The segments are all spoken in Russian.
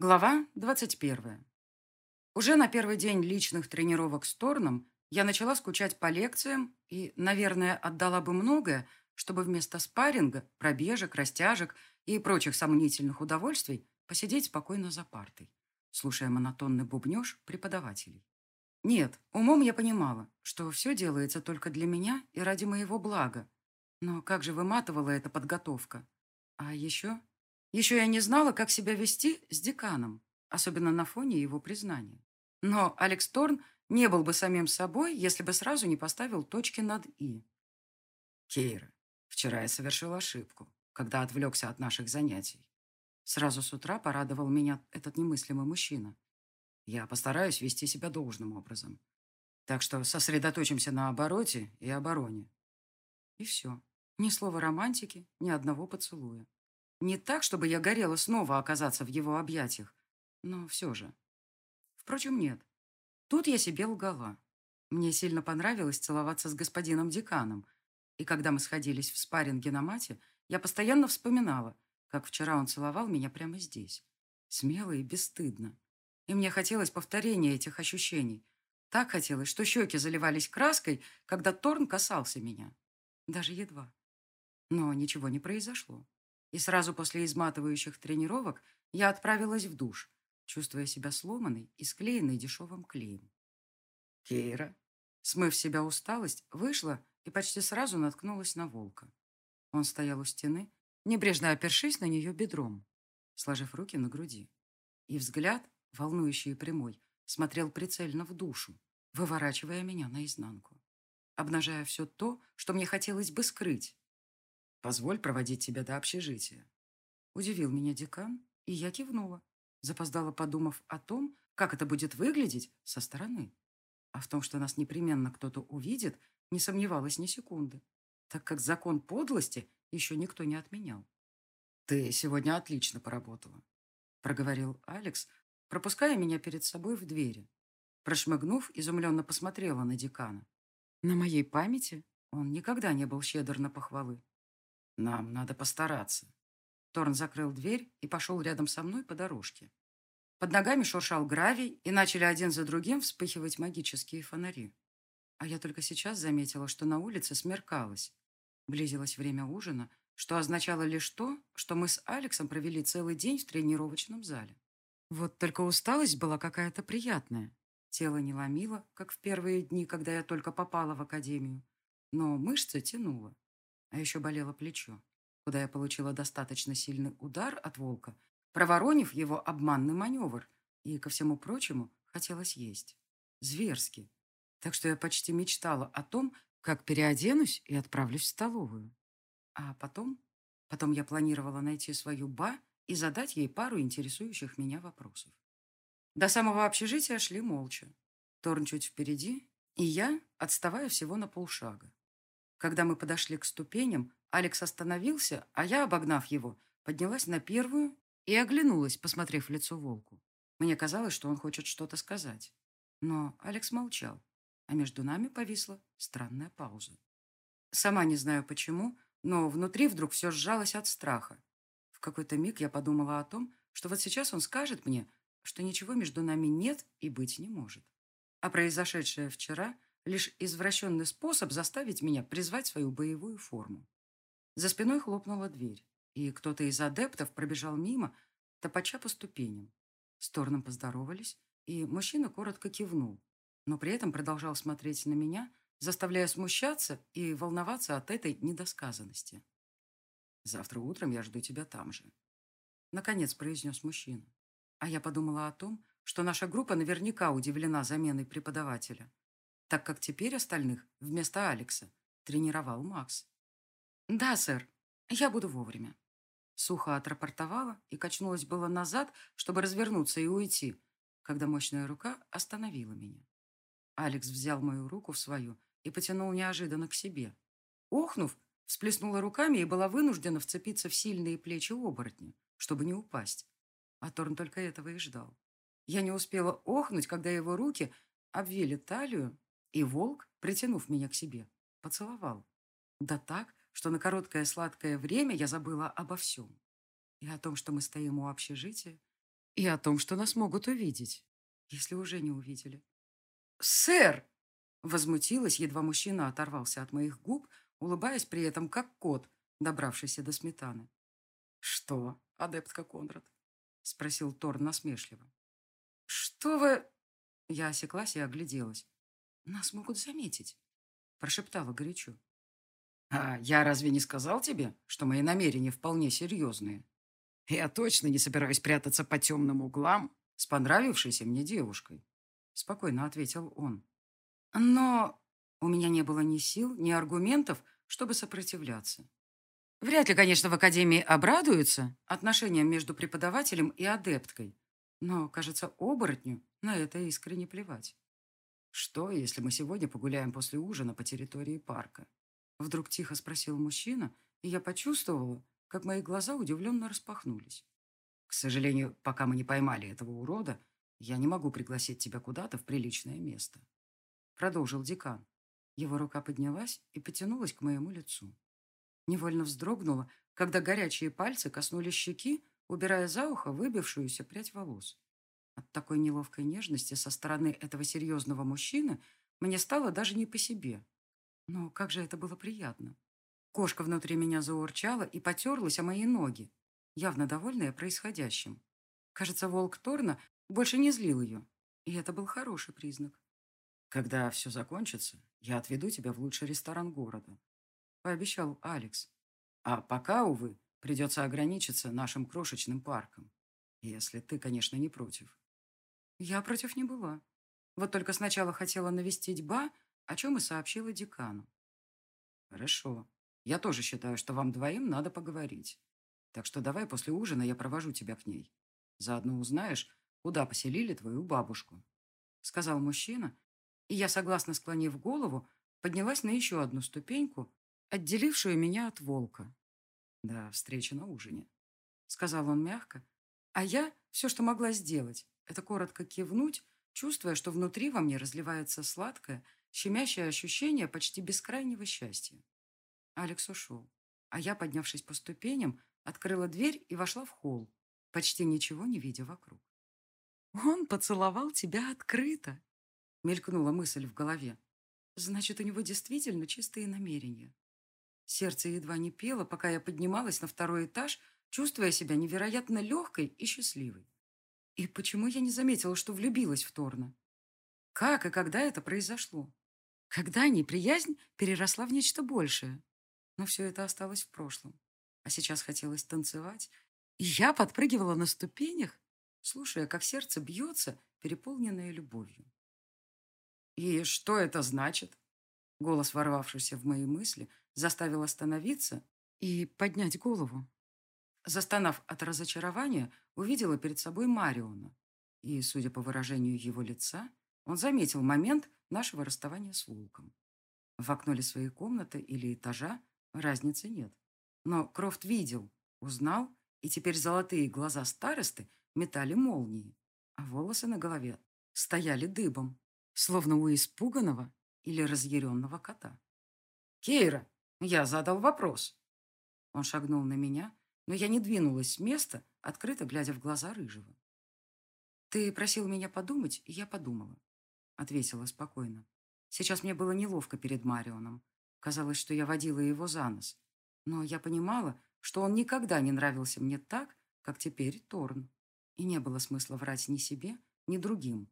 Глава 21. Уже на первый день личных тренировок с Торном я начала скучать по лекциям и, наверное, отдала бы многое, чтобы вместо спарринга, пробежек, растяжек и прочих сомнительных удовольствий посидеть спокойно за партой, слушая монотонный бубнеж преподавателей. Нет, умом я понимала, что все делается только для меня и ради моего блага. Но как же выматывала эта подготовка. А еще еще я не знала, как себя вести с деканом, особенно на фоне его признания. Но Алекс Торн не был бы самим собой, если бы сразу не поставил точки над «и». Кейра, вчера я совершил ошибку, когда отвлекся от наших занятий. Сразу с утра порадовал меня этот немыслимый мужчина. Я постараюсь вести себя должным образом. Так что сосредоточимся на обороте и обороне. И все. Ни слова романтики, ни одного поцелуя. Не так, чтобы я горела снова оказаться в его объятиях, но все же. Впрочем, нет. Тут я себе лгала. Мне сильно понравилось целоваться с господином деканом, и когда мы сходились в спарринге на мате, я постоянно вспоминала, как вчера он целовал меня прямо здесь. Смело и бесстыдно. И мне хотелось повторения этих ощущений. Так хотелось, что щеки заливались краской, когда Торн касался меня. Даже едва. Но ничего не произошло. И сразу после изматывающих тренировок я отправилась в душ, чувствуя себя сломанной и склеенной дешевым клеем. Кейра, смыв себя усталость, вышла и почти сразу наткнулась на волка. Он стоял у стены, небрежно опершись на нее бедром, сложив руки на груди. И взгляд, волнующий и прямой, смотрел прицельно в душу, выворачивая меня наизнанку, обнажая все то, что мне хотелось бы скрыть, Позволь проводить тебя до общежития. Удивил меня декан, и я кивнула, запоздала, подумав о том, как это будет выглядеть со стороны. А в том, что нас непременно кто-то увидит, не сомневалась ни секунды, так как закон подлости еще никто не отменял. «Ты сегодня отлично поработала», — проговорил Алекс, пропуская меня перед собой в двери. Прошмыгнув, изумленно посмотрела на декана. На моей памяти он никогда не был щедр на похвалы. Нам надо постараться. Торн закрыл дверь и пошел рядом со мной по дорожке. Под ногами шуршал гравий, и начали один за другим вспыхивать магические фонари. А я только сейчас заметила, что на улице смеркалось. Близилось время ужина, что означало лишь то, что мы с Алексом провели целый день в тренировочном зале. Вот только усталость была какая-то приятная. Тело не ломило, как в первые дни, когда я только попала в академию, но мышцы тянуло. А еще болело плечо, куда я получила достаточно сильный удар от волка, проворонив его обманный маневр, и, ко всему прочему, хотелось есть. Зверски. Так что я почти мечтала о том, как переоденусь и отправлюсь в столовую. А потом... Потом я планировала найти свою ба и задать ей пару интересующих меня вопросов. До самого общежития шли молча. Торн чуть впереди, и я, отставая всего на полшага. Когда мы подошли к ступеням, Алекс остановился, а я, обогнав его, поднялась на первую и оглянулась, посмотрев в лицо волку. Мне казалось, что он хочет что-то сказать. Но Алекс молчал, а между нами повисла странная пауза. Сама не знаю почему, но внутри вдруг все сжалось от страха. В какой-то миг я подумала о том, что вот сейчас он скажет мне, что ничего между нами нет и быть не может. А произошедшее вчера – лишь извращенный способ заставить меня призвать свою боевую форму. За спиной хлопнула дверь, и кто-то из адептов пробежал мимо, топача по ступеням. С Торном поздоровались, и мужчина коротко кивнул, но при этом продолжал смотреть на меня, заставляя смущаться и волноваться от этой недосказанности. «Завтра утром я жду тебя там же», — наконец произнес мужчина. А я подумала о том, что наша группа наверняка удивлена заменой преподавателя так как теперь остальных вместо Алекса тренировал Макс. «Да, сэр, я буду вовремя». Сухо отрапортовала и качнулась было назад, чтобы развернуться и уйти, когда мощная рука остановила меня. Алекс взял мою руку в свою и потянул неожиданно к себе. Охнув, всплеснула руками и была вынуждена вцепиться в сильные плечи оборотня, чтобы не упасть. А Торн только этого и ждал. Я не успела охнуть, когда его руки обвили талию и волк, притянув меня к себе, поцеловал. Да так, что на короткое сладкое время я забыла обо всем. И о том, что мы стоим у общежития, И о том, что нас могут увидеть, если уже не увидели. «Сэр!» Возмутилась, едва мужчина оторвался от моих губ, улыбаясь при этом как кот, добравшийся до сметаны. «Что, адептка Конрад?» — спросил Тор насмешливо. «Что вы...» Я осеклась и огляделась. «Нас могут заметить», — прошептала горячо. «А я разве не сказал тебе, что мои намерения вполне серьезные? Я точно не собираюсь прятаться по темным углам с понравившейся мне девушкой», — спокойно ответил он. «Но у меня не было ни сил, ни аргументов, чтобы сопротивляться. Вряд ли, конечно, в Академии обрадуются отношениям между преподавателем и адепткой, но, кажется, оборотню на это искренне плевать. Что, если мы сегодня погуляем после ужина по территории парка? Вдруг тихо спросил мужчина, и я почувствовала, как мои глаза удивленно распахнулись. К сожалению, пока мы не поймали этого урода, я не могу пригласить тебя куда-то в приличное место. Продолжил декан. Его рука поднялась и потянулась к моему лицу. Невольно вздрогнула, когда горячие пальцы коснулись щеки, убирая за ухо выбившуюся прядь волос. От такой неловкой нежности со стороны этого серьезного мужчины мне стало даже не по себе. Но как же это было приятно. Кошка внутри меня заурчала и потерлась о мои ноги, явно довольная происходящим. Кажется, волк Торна больше не злил ее, и это был хороший признак. «Когда все закончится, я отведу тебя в лучший ресторан города», — пообещал Алекс. «А пока, увы, придется ограничиться нашим крошечным парком, если ты, конечно, не против». Я против не была. Вот только сначала хотела навестить Ба, о чем и сообщила декану. Хорошо. Я тоже считаю, что вам двоим надо поговорить. Так что давай после ужина я провожу тебя к ней. Заодно узнаешь, куда поселили твою бабушку. Сказал мужчина, и я, согласно склонив голову, поднялась на еще одну ступеньку, отделившую меня от волка. «До встречи на ужине», — сказал он мягко, а я все, что могла сделать, это коротко кивнуть, чувствуя, что внутри во мне разливается сладкое, щемящее ощущение почти бескрайнего счастья. Алекс ушел, а я, поднявшись по ступеням, открыла дверь и вошла в холл, почти ничего не видя вокруг. «Он поцеловал тебя открыто!» — мелькнула мысль в голове. «Значит, у него действительно чистые намерения». Сердце едва не пело, пока я поднималась на второй этаж, чувствуя себя невероятно легкой и счастливой. И почему я не заметила, что влюбилась в Торна? Как и когда это произошло? Когда неприязнь переросла в нечто большее? Но все это осталось в прошлом. А сейчас хотелось танцевать. И я подпрыгивала на ступенях, слушая, как сердце бьется, переполненное любовью. «И что это значит?» Голос, ворвавшийся в мои мысли, заставил остановиться и поднять голову. Застонав от разочарования, увидела перед собой Мариона. И, судя по выражению его лица, он заметил момент нашего расставания с волком. В окно ли своей комнаты или этажа разницы нет. Но Крофт видел, узнал, и теперь золотые глаза старосты метали молнии, а волосы на голове стояли дыбом, словно у испуганного или разъяренного кота. «Кейра, я задал вопрос». Он шагнул на меня, но я не двинулась с места, открыто глядя в глаза Рыжего. «Ты просил меня подумать, и я подумала», — ответила спокойно. Сейчас мне было неловко перед Марионом. Казалось, что я водила его за нос. Но я понимала, что он никогда не нравился мне так, как теперь Торн. И не было смысла врать ни себе, ни другим.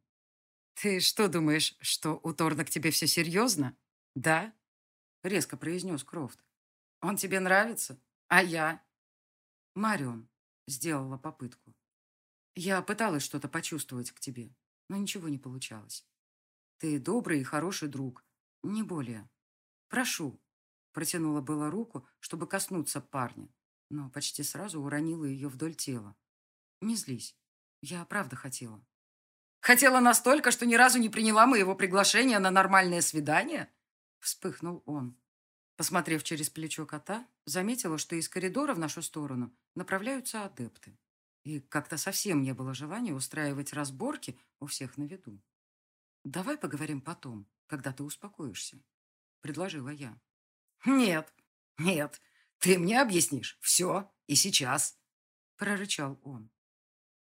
«Ты что думаешь, что у Торна к тебе все серьезно? Да?» — резко произнес Крофт. «Он тебе нравится? А я? Марион сделала попытку. Я пыталась что-то почувствовать к тебе, но ничего не получалось. Ты добрый и хороший друг, не более. Прошу. Протянула была руку, чтобы коснуться парня, но почти сразу уронила ее вдоль тела. Не злись. Я правда хотела. Хотела настолько, что ни разу не приняла моего приглашения на нормальное свидание? Вспыхнул он. Посмотрев через плечо кота, заметила, что из коридора в нашу сторону направляются адепты. И как-то совсем не было желания устраивать разборки у всех на виду. «Давай поговорим потом, когда ты успокоишься», — предложила я. «Нет, нет, ты мне объяснишь все и сейчас», — прорычал он.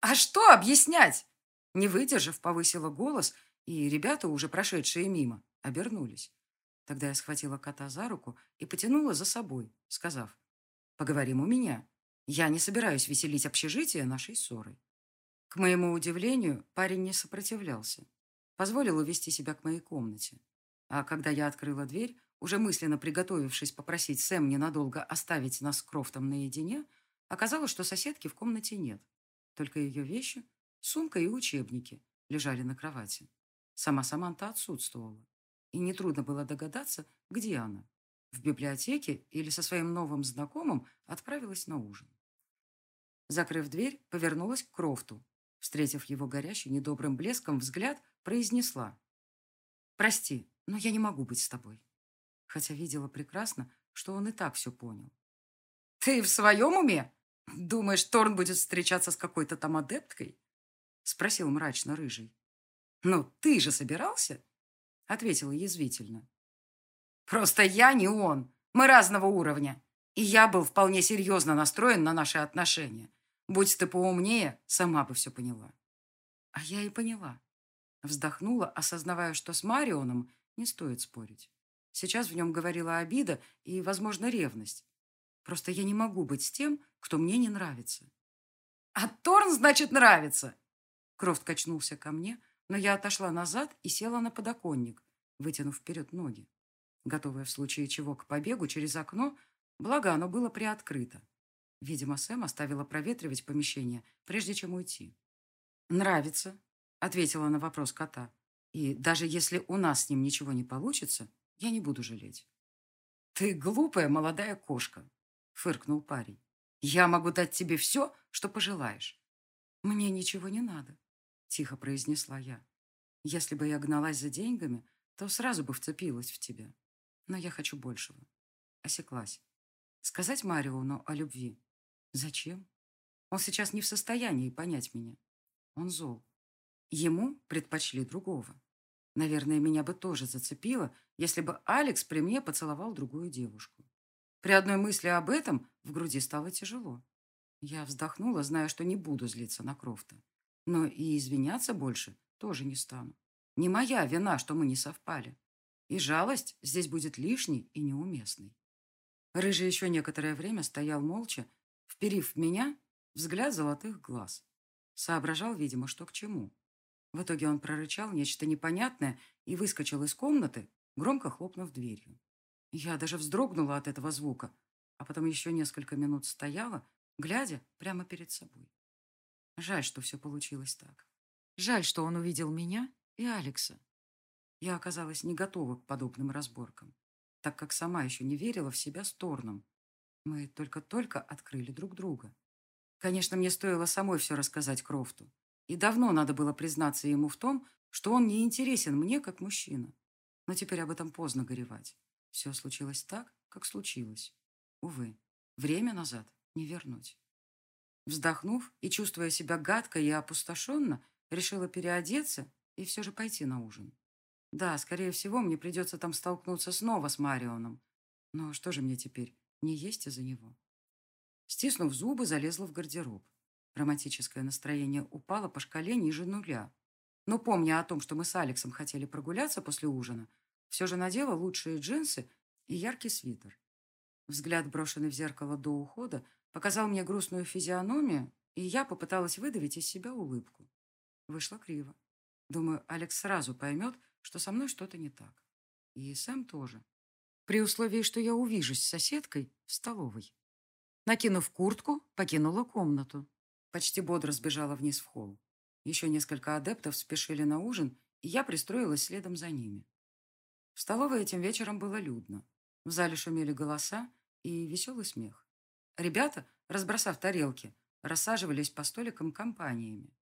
«А что объяснять?» Не выдержав, повысила голос, и ребята, уже прошедшие мимо, обернулись. Тогда я схватила кота за руку и потянула за собой, сказав, «Поговорим у меня. Я не собираюсь веселить общежитие нашей ссорой». К моему удивлению, парень не сопротивлялся. Позволил увести себя к моей комнате. А когда я открыла дверь, уже мысленно приготовившись попросить Сэм ненадолго оставить нас с Крофтом наедине, оказалось, что соседки в комнате нет. Только ее вещи, сумка и учебники лежали на кровати. Сама Саманта отсутствовала. И нетрудно было догадаться, где она. В библиотеке или со своим новым знакомым отправилась на ужин. Закрыв дверь, повернулась к Крофту. Встретив его горящий недобрым блеском взгляд, произнесла. «Прости, но я не могу быть с тобой» хотя видела прекрасно, что он и так все понял. «Ты в своем уме? Думаешь, Торн будет встречаться с какой-то там адепткой?» Спросил мрачно Рыжий. «Ну, ты же собирался?» Ответила язвительно. «Просто я не он. Мы разного уровня. И я был вполне серьезно настроен на наши отношения. Будь ты поумнее, сама бы все поняла». А я и поняла. Вздохнула, осознавая, что с Марионом не стоит спорить. Сейчас в нем говорила обида и, возможно, ревность. Просто я не могу быть с тем, кто мне не нравится. «А Торн, значит, нравится!» Крофт качнулся ко мне, но я отошла назад и села на подоконник, вытянув вперед ноги, готовая в случае чего к побегу через окно, благо оно было приоткрыто. Видимо, Сэм оставила проветривать помещение, прежде чем уйти. «Нравится», — ответила на вопрос кота. «И даже если у нас с ним ничего не получится, я не буду жалеть. «Ты глупая молодая кошка», — фыркнул парень. «Я могу дать тебе все, что пожелаешь». «Мне ничего не надо», — тихо произнесла я. «Если бы я гналась за деньгами, то сразу бы вцепилась в тебя. Но я хочу большего». Осеклась. Сказать Мариону о любви? Зачем? Он сейчас не в состоянии понять меня. Он зол. Ему предпочли другого. Наверное, меня бы тоже зацепило, если бы Алекс при мне поцеловал другую девушку. При одной мысли об этом в груди стало тяжело. Я вздохнула, зная, что не буду злиться на Крофта. Но и извиняться больше тоже не стану. Не моя вина, что мы не совпали. И жалость здесь будет лишней и неуместной. Рыжий еще некоторое время стоял молча, вперив в меня взгляд золотых глаз. Соображал, видимо, что к чему. В итоге он прорычал нечто непонятное и выскочил из комнаты, громко хлопнув дверью. Я даже вздрогнула от этого звука, а потом еще несколько минут стояла, глядя прямо перед собой. Жаль, что все получилось так. Жаль, что он увидел меня и Алекса. Я оказалась не готова к подобным разборкам, так как сама еще не верила в себя с Торном. Мы только-только открыли друг друга. Конечно, мне стоило самой все рассказать Крофту. И давно надо было признаться ему в том, что он не интересен мне как мужчина. Но теперь об этом поздно горевать. Все случилось так, как случилось. Увы, время назад не вернуть. Вздохнув и чувствуя себя гадко и опустошенно, решила переодеться и все же пойти на ужин. Да, скорее всего, мне придется там столкнуться снова с Марионом. Но что же мне теперь, не есть из-за него? Стиснув зубы, залезла в гардероб. Романтическое настроение упало по шкале ниже нуля. Но помня о том, что мы с Алексом хотели прогуляться после ужина, все же надела лучшие джинсы и яркий свитер. Взгляд, брошенный в зеркало до ухода, показал мне грустную физиономию, и я попыталась выдавить из себя улыбку. Вышло криво. Думаю, Алекс сразу поймет, что со мной что-то не так. И Сэм тоже. При условии, что я увижусь с соседкой в столовой. Накинув куртку, покинула комнату. Почти бодро сбежала вниз в холл. Еще несколько адептов спешили на ужин, и я пристроилась следом за ними. В столовой этим вечером было людно. В зале шумели голоса и веселый смех. Ребята, разбросав тарелки, рассаживались по столикам компаниями.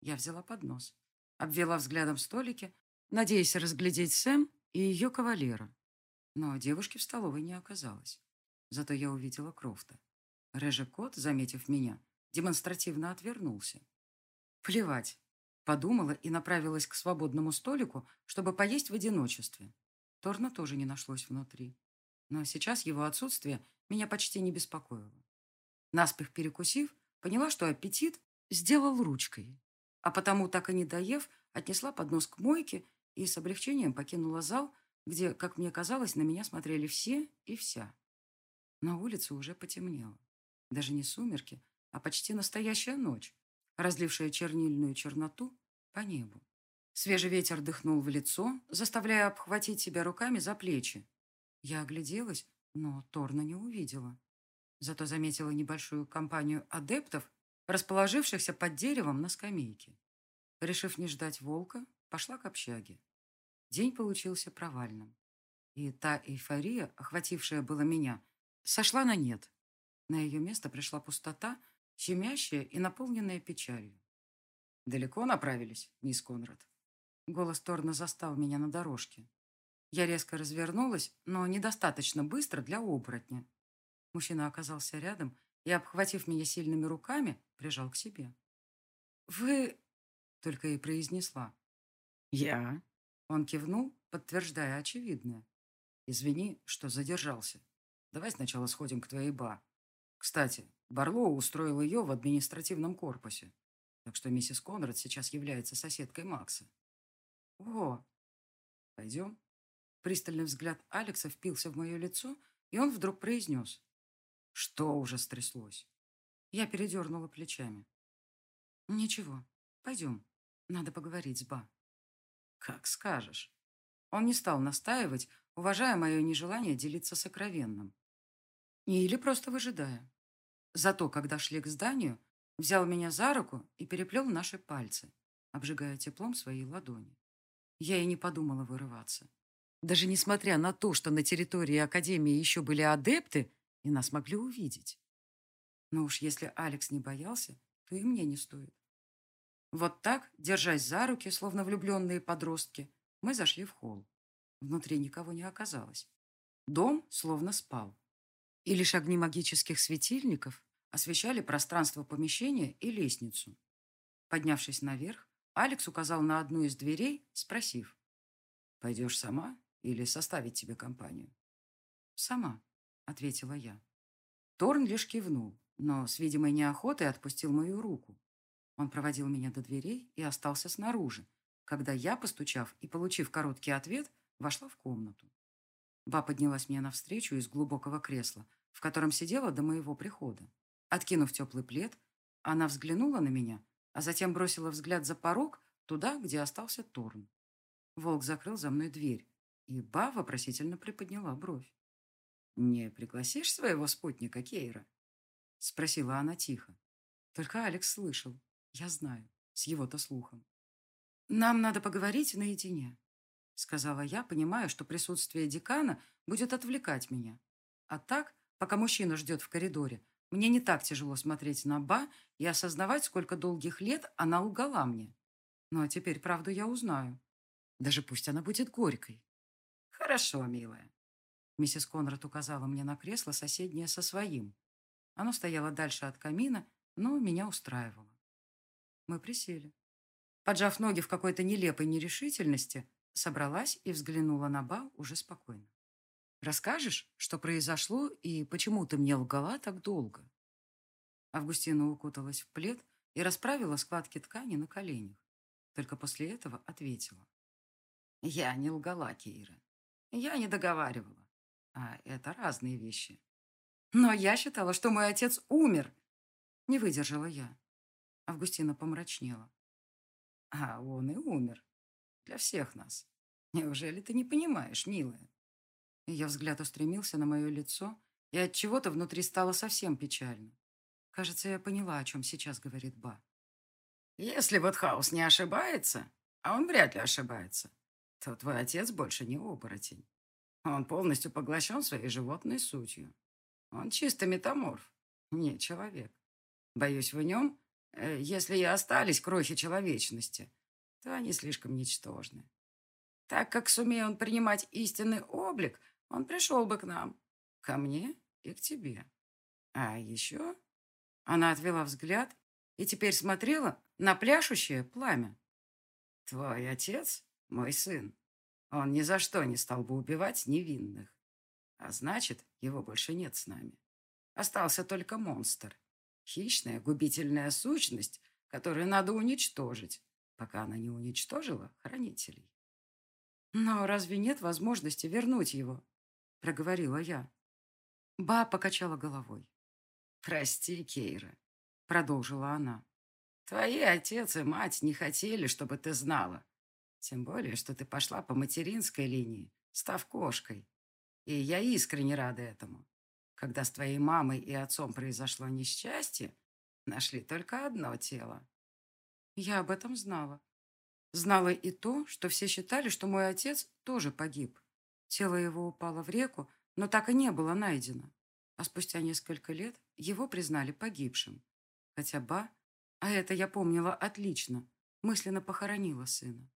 Я взяла поднос, обвела взглядом столики, надеясь разглядеть Сэм и ее кавалера. Но девушки в столовой не оказалось. Зато я увидела Крофта. Рыжий кот, заметив меня, демонстративно отвернулся. Плевать. Подумала и направилась к свободному столику, чтобы поесть в одиночестве. Торна тоже не нашлось внутри. Но сейчас его отсутствие меня почти не беспокоило. Наспех перекусив, поняла, что аппетит сделал ручкой. А потому, так и не доев, отнесла поднос к мойке и с облегчением покинула зал, где, как мне казалось, на меня смотрели все и вся. На улице уже потемнело. Даже не сумерки, а почти настоящая ночь, разлившая чернильную черноту по небу. Свежий ветер дыхнул в лицо, заставляя обхватить себя руками за плечи. Я огляделась, но Торна не увидела. Зато заметила небольшую компанию адептов, расположившихся под деревом на скамейке. Решив не ждать волка, пошла к общаге. День получился провальным. И та эйфория, охватившая было меня, сошла на нет. На ее место пришла пустота, щемящая и наполненная печалью. «Далеко направились, мисс Конрад?» Голос Торна застал меня на дорожке. Я резко развернулась, но недостаточно быстро для оборотня. Мужчина оказался рядом и, обхватив меня сильными руками, прижал к себе. «Вы...» — только и произнесла. «Я...» Он кивнул, подтверждая очевидное. «Извини, что задержался. Давай сначала сходим к твоей ба. Кстати, Барлоу устроил ее в административном корпусе, так что миссис Конрад сейчас является соседкой Макса». «О!» «Пойдем?» Пристальный взгляд Алекса впился в мое лицо, и он вдруг произнес. «Что уже стряслось?» Я передернула плечами. «Ничего, пойдем. Надо поговорить с Ба». «Как скажешь». Он не стал настаивать, уважая мое нежелание делиться сокровенным. Или просто выжидая. Зато, когда шли к зданию, взял меня за руку и переплел наши пальцы, обжигая теплом своей ладони. Я и не подумала вырываться. Даже несмотря на то, что на территории Академии еще были адепты, и нас могли увидеть. Но уж если Алекс не боялся, то и мне не стоит. Вот так, держась за руки, словно влюбленные подростки, мы зашли в холл. Внутри никого не оказалось. Дом словно спал. И лишь огни магических светильников освещали пространство помещения и лестницу. Поднявшись наверх, Алекс указал на одну из дверей, спросив. «Пойдешь сама или составить тебе компанию?» «Сама», — ответила я. Торн лишь кивнул, но с видимой неохотой отпустил мою руку. Он проводил меня до дверей и остался снаружи, когда я, постучав и получив короткий ответ, вошла в комнату. Ба поднялась мне навстречу из глубокого кресла, в котором сидела до моего прихода. Откинув теплый плед, она взглянула на меня, а затем бросила взгляд за порог туда, где остался Торн. Волк закрыл за мной дверь, и Ба вопросительно приподняла бровь. «Не пригласишь своего спутника Кейра?» — спросила она тихо. Только Алекс слышал. Я знаю, с его-то слухом. «Нам надо поговорить наедине», — сказала я, понимая, что присутствие декана будет отвлекать меня. А так, пока мужчина ждет в коридоре, мне не так тяжело смотреть на Ба и осознавать, сколько долгих лет она лгала мне. Ну а теперь правду я узнаю. Даже пусть она будет горькой. «Хорошо, милая», Миссис Конрад указала мне на кресло, соседнее со своим. Оно стояло дальше от камина, но меня устраивало. Мы присели. Поджав ноги в какой-то нелепой нерешительности, собралась и взглянула на Ба уже спокойно. «Расскажешь, что произошло и почему ты мне лгала так долго?» Августина укуталась в плед и расправила складки ткани на коленях. Только после этого ответила. «Я не лгала, Кейра. Я не договаривала. А это разные вещи. Но я считала, что мой отец умер. Не выдержала я. Августина помрачнела. А он и умер. Для всех нас. Неужели ты не понимаешь, милая? Ее взгляд устремился на мое лицо, и от чего то внутри стало совсем печально. Кажется, я поняла, о чем сейчас говорит Ба. Если вот Хаус не ошибается, а он вряд ли ошибается, то твой отец больше не оборотень. Он полностью поглощен своей животной сутью. Он чисто метаморф, не человек. Боюсь, в нем, э, если и остались крохи человечности, то они слишком ничтожны. Так как, сумея он принимать истинный облик, он пришел бы к нам, ко мне и к тебе. А еще она отвела взгляд и теперь смотрела на пляшущее пламя. Твой отец – мой сын. Он ни за что не стал бы убивать невинных. А значит, его больше нет с нами. Остался только монстр. Хищная, губительная сущность, которую надо уничтожить, пока она не уничтожила хранителей. «Но разве нет возможности вернуть его?» — проговорила я. Ба покачала головой. «Прости, Кейра», — продолжила она. «Твои отец и мать не хотели, чтобы ты знала. Тем более, что ты пошла по материнской линии, став кошкой. И я искренне рада этому. Когда с твоей мамой и отцом произошло несчастье, нашли только одно тело». Я об этом знала. Знала и то, что все считали, что мой отец тоже погиб. Тело его упало в реку, но так и не было найдено. А спустя несколько лет его признали погибшим. Хотя Ба, а это я помнила отлично, мысленно похоронила сына.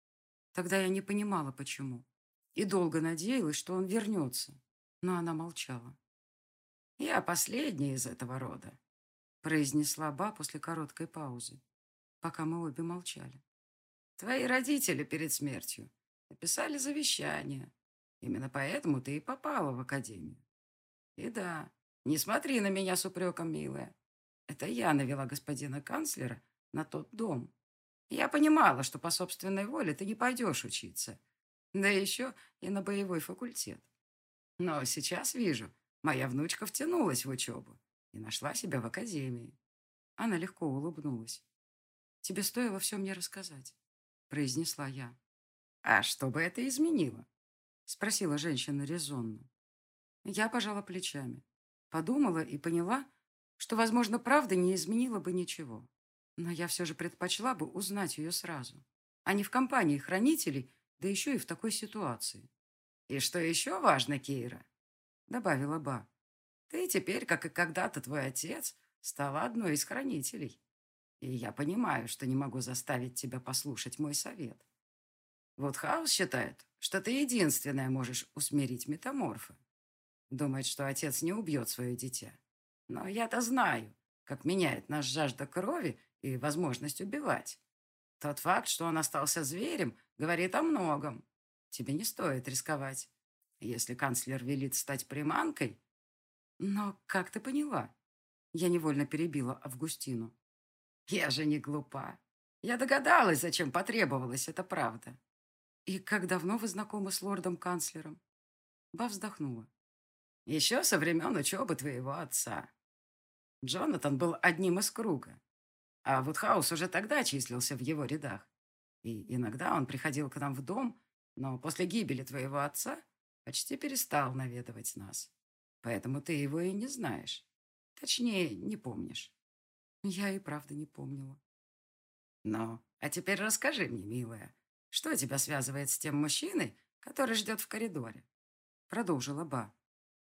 Тогда я не понимала, почему. И долго надеялась, что он вернется. Но она молчала. «Я последняя из этого рода», — произнесла Ба после короткой паузы, пока мы обе молчали. Твои родители перед смертью написали завещание. Именно поэтому ты и попала в академию. И да, не смотри на меня с упреком, милая. Это я навела господина канцлера на тот дом. Я понимала, что по собственной воле ты не пойдешь учиться. Да еще и на боевой факультет. Но сейчас вижу, моя внучка втянулась в учебу и нашла себя в академии. Она легко улыбнулась. Тебе стоило все мне рассказать произнесла я. «А что бы это изменило?» спросила женщина резонно. Я пожала плечами, подумала и поняла, что, возможно, правда не изменила бы ничего. Но я все же предпочла бы узнать ее сразу, а не в компании хранителей, да еще и в такой ситуации. «И что еще важно, Кейра?» добавила Ба. «Ты теперь, как и когда-то твой отец, стала одной из хранителей. И я понимаю, что не могу заставить тебя послушать мой совет. Вот Хаус считает, что ты единственная можешь усмирить метаморфа. Думает, что отец не убьет свое дитя. Но я-то знаю, как меняет наш жажда крови и возможность убивать. Тот факт, что он остался зверем, говорит о многом. Тебе не стоит рисковать. Если канцлер велит стать приманкой... Но как ты поняла? Я невольно перебила Августину. Я же не глупа. Я догадалась, зачем потребовалась эта правда. И как давно вы знакомы с лордом-канцлером? Ба вздохнула. Еще со времен учебы твоего отца. Джонатан был одним из круга. А Вудхаус уже тогда числился в его рядах. И иногда он приходил к нам в дом, но после гибели твоего отца почти перестал наведывать нас. Поэтому ты его и не знаешь. Точнее, не помнишь. Я и правда не помнила. Ну, а теперь расскажи мне, милая, что тебя связывает с тем мужчиной, который ждет в коридоре? Продолжила Ба.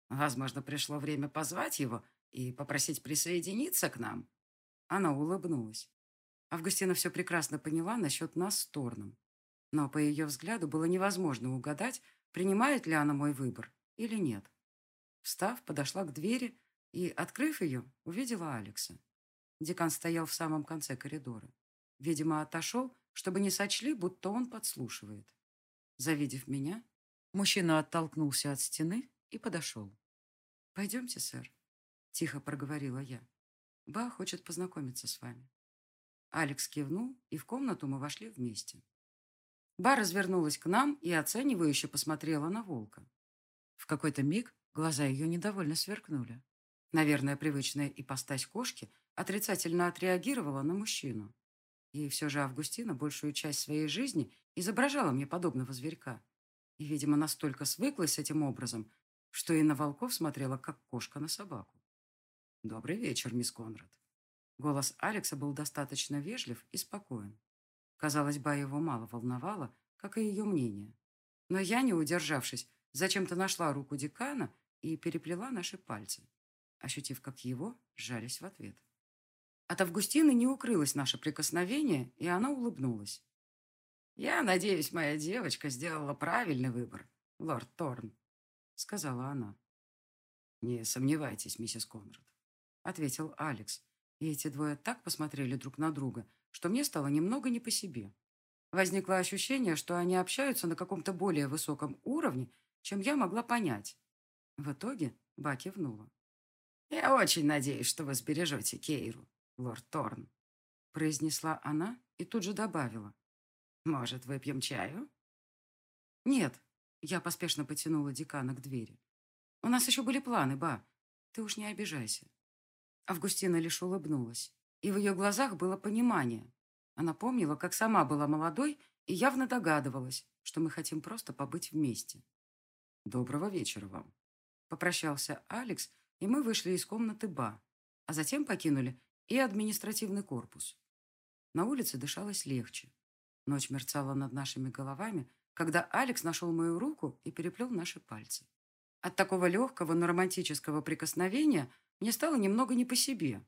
Возможно, пришло время позвать его и попросить присоединиться к нам. Она улыбнулась. Августина все прекрасно поняла насчет нас с Торном. Но по ее взгляду было невозможно угадать, принимает ли она мой выбор или нет. Встав, подошла к двери и, открыв ее, увидела Алекса. Декан стоял в самом конце коридора. Видимо, отошел, чтобы не сочли, будто он подслушивает. Завидев меня, мужчина оттолкнулся от стены и подошел. «Пойдемте, сэр», — тихо проговорила я. «Ба хочет познакомиться с вами». Алекс кивнул, и в комнату мы вошли вместе. Ба развернулась к нам и оценивающе посмотрела на волка. В какой-то миг глаза ее недовольно сверкнули. Наверное, привычная ипостась кошки отрицательно отреагировала на мужчину. И все же Августина большую часть своей жизни изображала мне подобного зверька. И, видимо, настолько свыклась с этим образом, что и на волков смотрела, как кошка на собаку. «Добрый вечер, мисс Конрад». Голос Алекса был достаточно вежлив и спокоен. Казалось бы, его мало волновало, как и ее мнение. Но я, не удержавшись, зачем-то нашла руку декана и переплела наши пальцы, ощутив, как его сжались в ответ. От Августины не укрылось наше прикосновение, и она улыбнулась. «Я надеюсь, моя девочка сделала правильный выбор, лорд Торн», — сказала она. «Не сомневайтесь, миссис Конрад», — ответил Алекс. И эти двое так посмотрели друг на друга, что мне стало немного не по себе. Возникло ощущение, что они общаются на каком-то более высоком уровне, чем я могла понять. В итоге Ба кивнула. «Я очень надеюсь, что вы сбережете Кейру», лорд Торн. произнесла она и тут же добавила. «Может, выпьем чаю?» «Нет», — я поспешно потянула декана к двери. «У нас еще были планы, ба. Ты уж не обижайся». Августина лишь улыбнулась, и в ее глазах было понимание. Она помнила, как сама была молодой и явно догадывалась, что мы хотим просто побыть вместе. «Доброго вечера вам», — попрощался Алекс, и мы вышли из комнаты Ба, а затем покинули и административный корпус. На улице дышалось легче. Ночь мерцала над нашими головами, когда Алекс нашел мою руку и переплел наши пальцы. От такого легкого, но романтического прикосновения мне стало немного не по себе.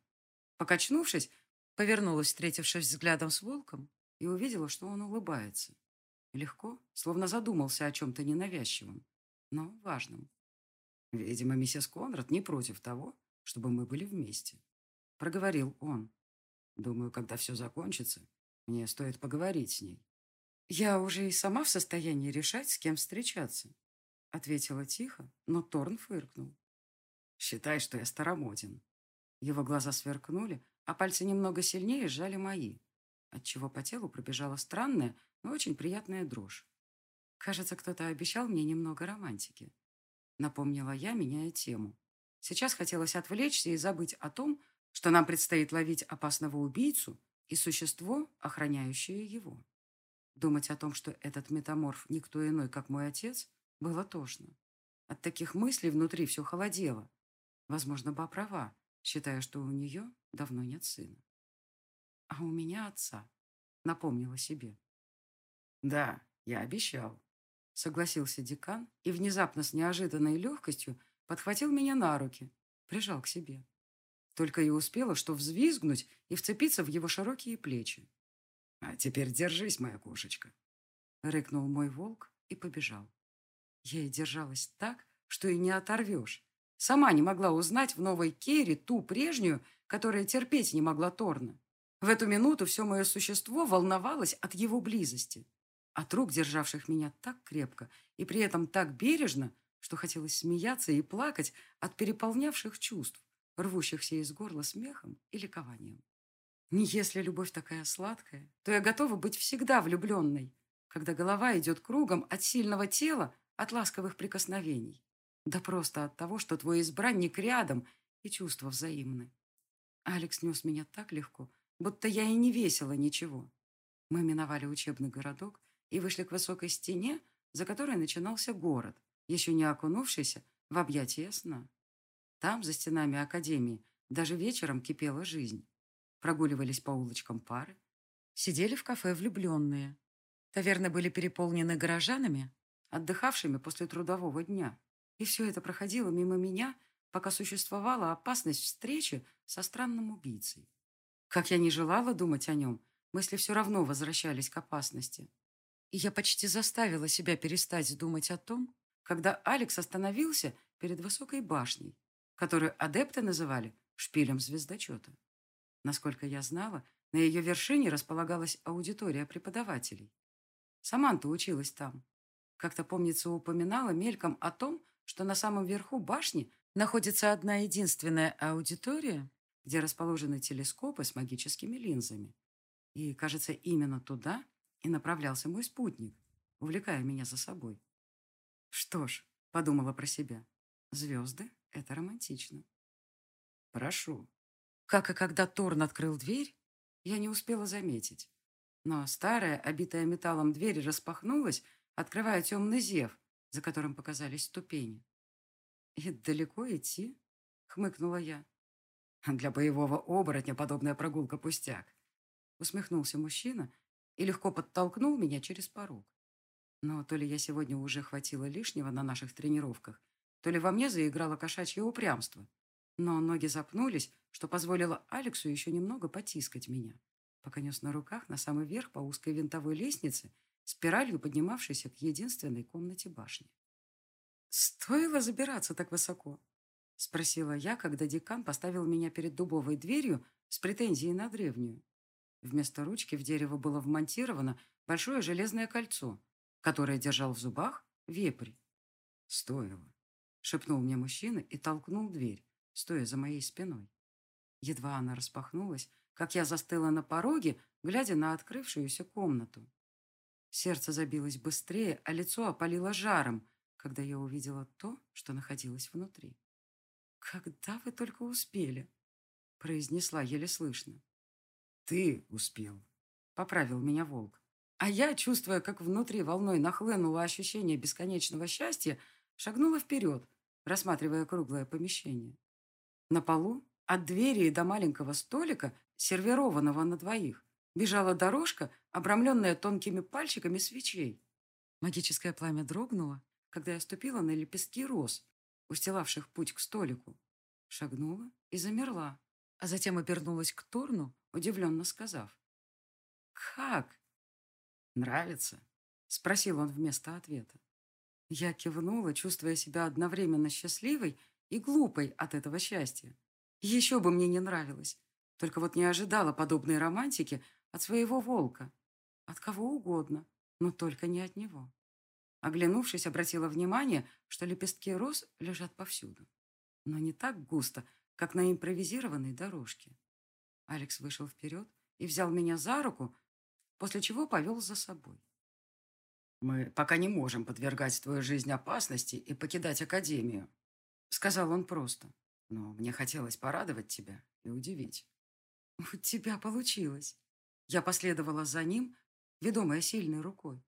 Покачнувшись, повернулась, встретившись взглядом с волком, и увидела, что он улыбается. Легко, словно задумался о чем-то ненавязчивом, но важном. «Видимо, миссис Конрад не против того, чтобы мы были вместе», — проговорил он. «Думаю, когда все закончится, мне стоит поговорить с ней». «Я уже и сама в состоянии решать, с кем встречаться», — ответила тихо, но Торн фыркнул. «Считай, что я старомоден». Его глаза сверкнули, а пальцы немного сильнее сжали мои, отчего по телу пробежала странная, но очень приятная дрожь. Кажется, кто-то обещал мне немного романтики. Напомнила я, меняя тему. Сейчас хотелось отвлечься и забыть о том, что нам предстоит ловить опасного убийцу и существо, охраняющее его. Думать о том, что этот метаморф никто иной, как мой отец, было тошно. От таких мыслей внутри все холодело. Возможно, ба права, считая, что у нее давно нет сына. А у меня отца, напомнила себе. Да, я обещал. Согласился декан и внезапно с неожиданной легкостью подхватил меня на руки, прижал к себе. Только и успела, что взвизгнуть и вцепиться в его широкие плечи. «А теперь держись, моя кошечка!» Рыкнул мой волк и побежал. Я и держалась так, что и не оторвешь. Сама не могла узнать в новой Керри ту прежнюю, которая терпеть не могла Торна. В эту минуту все мое существо волновалось от его близости. От рук, державших меня так крепко и при этом так бережно, что хотелось смеяться и плакать от переполнявших чувств, рвущихся из горла смехом и ликованием. Не если любовь такая сладкая, то я готова быть всегда влюбленной, когда голова идет кругом от сильного тела, от ласковых прикосновений. Да просто от того, что твой избранник рядом и чувства взаимны. Алекс нес меня так легко, будто я и не весила ничего. Мы миновали учебный городок и вышли к высокой стене, за которой начинался город, еще не окунувшийся в объятия сна. Там, за стенами академии, даже вечером кипела жизнь. Прогуливались по улочкам пары, сидели в кафе влюбленные. Таверны были переполнены горожанами, отдыхавшими после трудового дня. И все это проходило мимо меня, пока существовала опасность встречи со странным убийцей. Как я не желала думать о нем, мысли все равно возвращались к опасности. И я почти заставила себя перестать думать о том, когда Алекс остановился перед высокой башней, которую адепты называли шпилем звездочета. Насколько я знала, на ее вершине располагалась аудитория преподавателей. Саманта училась там. Как-то, помнится, упоминала мельком о том, что на самом верху башни находится одна единственная аудитория, где расположены телескопы с магическими линзами. И, кажется, именно туда и направлялся мой спутник, увлекая меня за собой. Что ж, подумала про себя, звезды — это романтично. Прошу. Как и когда Торн открыл дверь, я не успела заметить. Но старая, обитая металлом дверь распахнулась, открывая темный зев, за которым показались ступени. «И далеко идти?» — хмыкнула я. «Для боевого оборотня подобная прогулка пустяк», — усмехнулся мужчина и легко подтолкнул меня через порог. Но то ли я сегодня уже хватило лишнего на наших тренировках, то ли во мне заиграло кошачье упрямство. Но ноги запнулись, что позволило Алексу еще немного потискать меня, пока нес на руках на самый верх по узкой винтовой лестнице, спиралью поднимавшейся к единственной комнате башни. «Стоило забираться так высоко?» — спросила я, когда декан поставил меня перед дубовой дверью с претензией на древнюю. Вместо ручки в дерево было вмонтировано большое железное кольцо, которое держал в зубах вепрь. «Стоило», — шепнул мне мужчина и толкнул дверь, стоя за моей спиной. Едва она распахнулась, как я застыла на пороге, глядя на открывшуюся комнату. Сердце забилось быстрее, а лицо опалило жаром, когда я увидела то, что находилось внутри. «Когда вы только успели?» — произнесла еле слышно. «Ты успел», — поправил меня волк. А я, чувствуя, как внутри волной нахлынуло ощущение бесконечного счастья, шагнула вперед, рассматривая круглое помещение. На полу, от двери до маленького столика, сервированного на двоих, бежала дорожка, обрамленная тонкими пальчиками свечей. Магическое пламя дрогнуло, когда я ступила на лепестки роз, устилавших путь к столику. Шагнула и замерла, а затем обернулась к Торну, удивленно сказав. «Как?» «Нравится?» — спросил он вместо ответа. Я кивнула, чувствуя себя одновременно счастливой и глупой от этого счастья. Еще бы мне не нравилось. Только вот не ожидала подобной романтики от своего волка. От кого угодно, но только не от него. Оглянувшись, обратила внимание, что лепестки роз лежат повсюду. Но не так густо, как на импровизированной дорожке. Алекс вышел вперед и взял меня за руку, после чего повел за собой. «Мы пока не можем подвергать твою жизнь опасности и покидать Академию», — сказал он просто. «Но мне хотелось порадовать тебя и удивить». «У тебя получилось». Я последовала за ним, ведомая сильной рукой.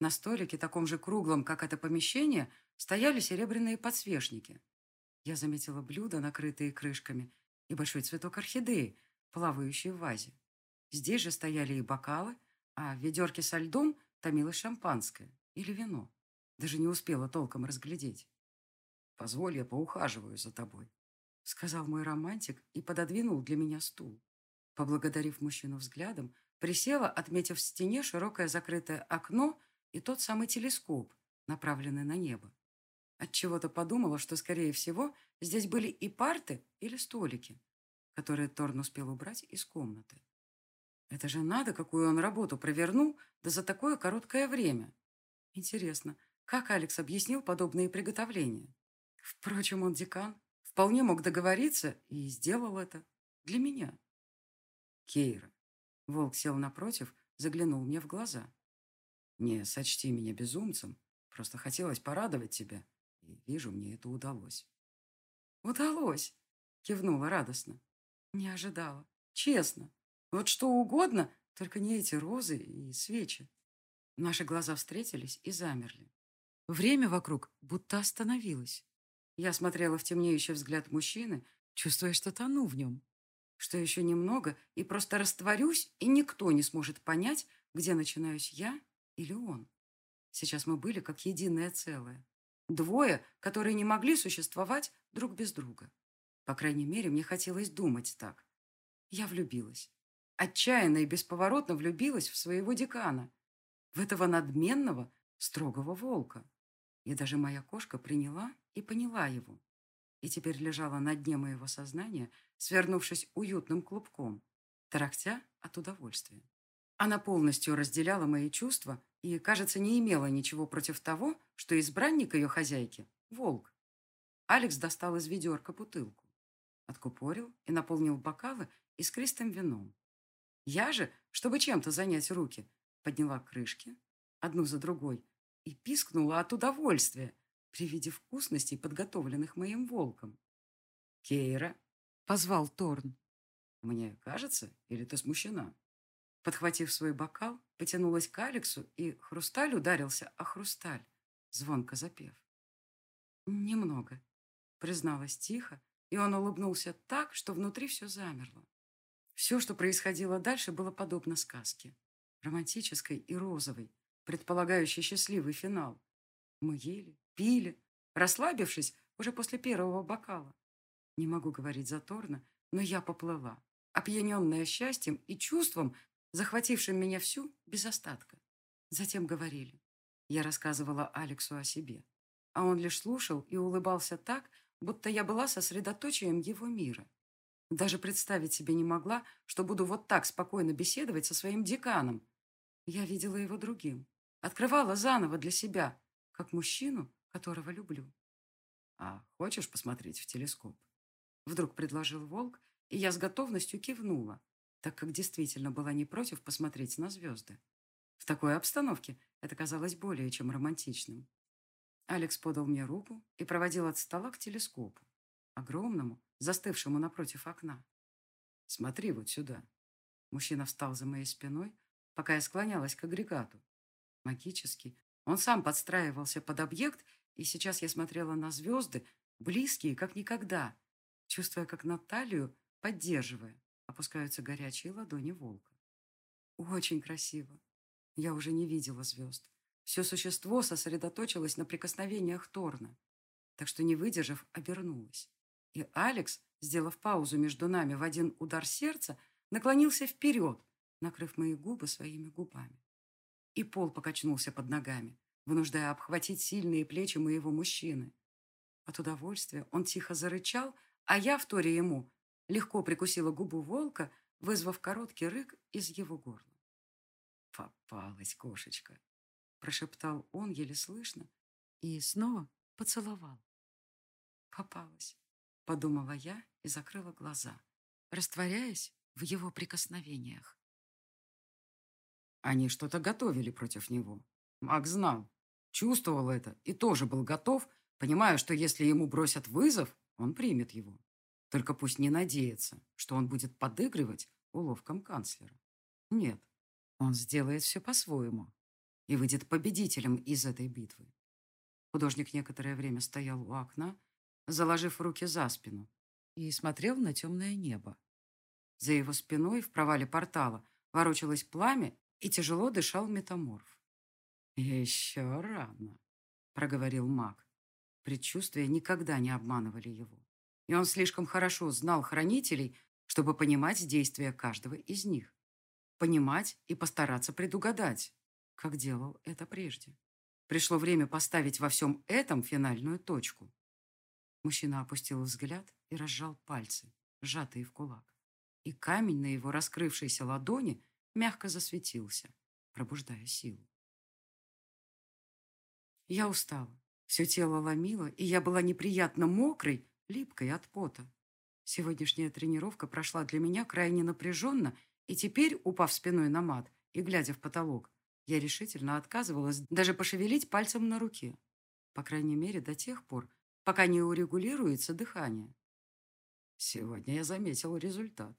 На столике, таком же круглом, как это помещение, стояли серебряные подсвечники. Я заметила блюда, накрытые крышками, и большой цветок орхидеи, плавающий в вазе. Здесь же стояли и бокалы, а в ведерке со льдом томилось шампанское или вино. Даже не успела толком разглядеть. «Позволь, я поухаживаю за тобой», — сказал мой романтик и пододвинул для меня стул. Поблагодарив мужчину взглядом, присела, отметив в стене широкое закрытое окно и тот самый телескоп, направленный на небо. Отчего-то подумала, что, скорее всего, здесь были и парты или столики, которые Торн успел убрать из комнаты. Это же надо, какую он работу провернул, да за такое короткое время. Интересно, как Алекс объяснил подобные приготовления? Впрочем, он декан, вполне мог договориться и сделал это для меня. Кейра. Волк сел напротив, заглянул мне в глаза. Не сочти меня безумцем. Просто хотелось порадовать тебя. И вижу, мне это удалось. Удалось, кивнула радостно. Не ожидала. Честно. Вот что угодно, только не эти розы и свечи. Наши глаза встретились и замерли. Время вокруг будто остановилось. Я смотрела в темнеющий взгляд мужчины, чувствуя, что тону в нем. Что еще немного, и просто растворюсь, и никто не сможет понять, где начинаюсь я или он. Сейчас мы были как единое целое. Двое, которые не могли существовать друг без друга. По крайней мере, мне хотелось думать так. Я влюбилась. Отчаянно и бесповоротно влюбилась в своего декана. В этого надменного, строгого волка. И даже моя кошка приняла и поняла его. И теперь лежала на дне моего сознания, свернувшись уютным клубком, тарахтя от удовольствия. Она полностью разделяла мои чувства и, кажется, не имела ничего против того, что избранник ее хозяйки – волк. Алекс достал из ведерка бутылку, откупорил и наполнил бокалы искристым вином. Я же, чтобы чем-то занять руки, подняла крышки, одну за другой, и пискнула от удовольствия при виде вкусностей, подготовленных моим волком. «Кейра», — позвал Торн. «Мне кажется, или ты смущена?» Подхватив свой бокал, потянулась к Алексу, и хрусталь ударился о хрусталь, звонко запев. «Немного», — призналась тихо, и он улыбнулся так, что внутри все замерло. Все, что происходило дальше, было подобно сказке. Романтической и розовой, предполагающей счастливый финал. Мы ели, пили, расслабившись уже после первого бокала. Не могу говорить за Торна, но я поплыла, опьяненная счастьем и чувством, захватившим меня всю без остатка. Затем говорили. Я рассказывала Алексу о себе, а он лишь слушал и улыбался так, будто я была сосредоточием его мира. Даже представить себе не могла, что буду вот так спокойно беседовать со своим деканом. Я видела его другим, открывала заново для себя, как мужчину, которого люблю. «А хочешь посмотреть в телескоп?» Вдруг предложил волк, и я с готовностью кивнула, так как действительно была не против посмотреть на звезды. В такой обстановке это казалось более чем романтичным. Алекс подал мне руку и проводил от стола к телескопу, огромному, застывшему напротив окна. «Смотри вот сюда». Мужчина встал за моей спиной, пока я склонялась к агрегату. Магический. Он сам подстраивался под объект, и сейчас я смотрела на звезды, близкие, как никогда, чувствуя, как на талию, поддерживая, опускаются горячие ладони волка. Очень красиво. Я уже не видела звезд. Все существо сосредоточилось на прикосновениях Торна, так что, не выдержав, обернулась. И Алекс, сделав паузу между нами в один удар сердца, наклонился вперед, накрыв мои губы своими губами. И пол покачнулся под ногами, вынуждая обхватить сильные плечи моего мужчины. От удовольствия он тихо зарычал, а я, вторя ему, легко прикусила губу волка, вызвав короткий рык из его горла. «Попалась кошечка», — прошептал он еле слышно и снова поцеловал. «Попалась», — подумала я и закрыла глаза, растворяясь в его прикосновениях. Они что-то готовили против него. Маг знал, чувствовал это и тоже был готов, понимая, что если ему бросят вызов, он примет его. Только пусть не надеется, что он будет подыгрывать уловкам канцлера. Нет, он сделает все по-своему и выйдет победителем из этой битвы. Художник некоторое время стоял у окна, заложив руки за спину, и смотрел на темное небо. За его спиной в провале портала ворочалось пламя и тяжело дышал метаморф. «Еще рано», — проговорил маг. Предчувствия никогда не обманывали его, и он слишком хорошо знал хранителей, чтобы понимать действия каждого из них. Понимать и постараться предугадать, как делал это прежде. Пришло время поставить во всем этом финальную точку. Мужчина опустил взгляд и разжал пальцы, сжатые в кулак. И камень на его раскрывшейся ладони мягко засветился, пробуждая силу. Я устала. Все тело ломило, и я была неприятно мокрой, липкой от пота. Сегодняшняя тренировка прошла для меня крайне напряженно, и теперь, упав спиной на мат и глядя в потолок, я решительно отказывалась даже пошевелить пальцем на руке. По крайней мере, до тех пор, пока не урегулируется дыхание. Сегодня я заметил результат.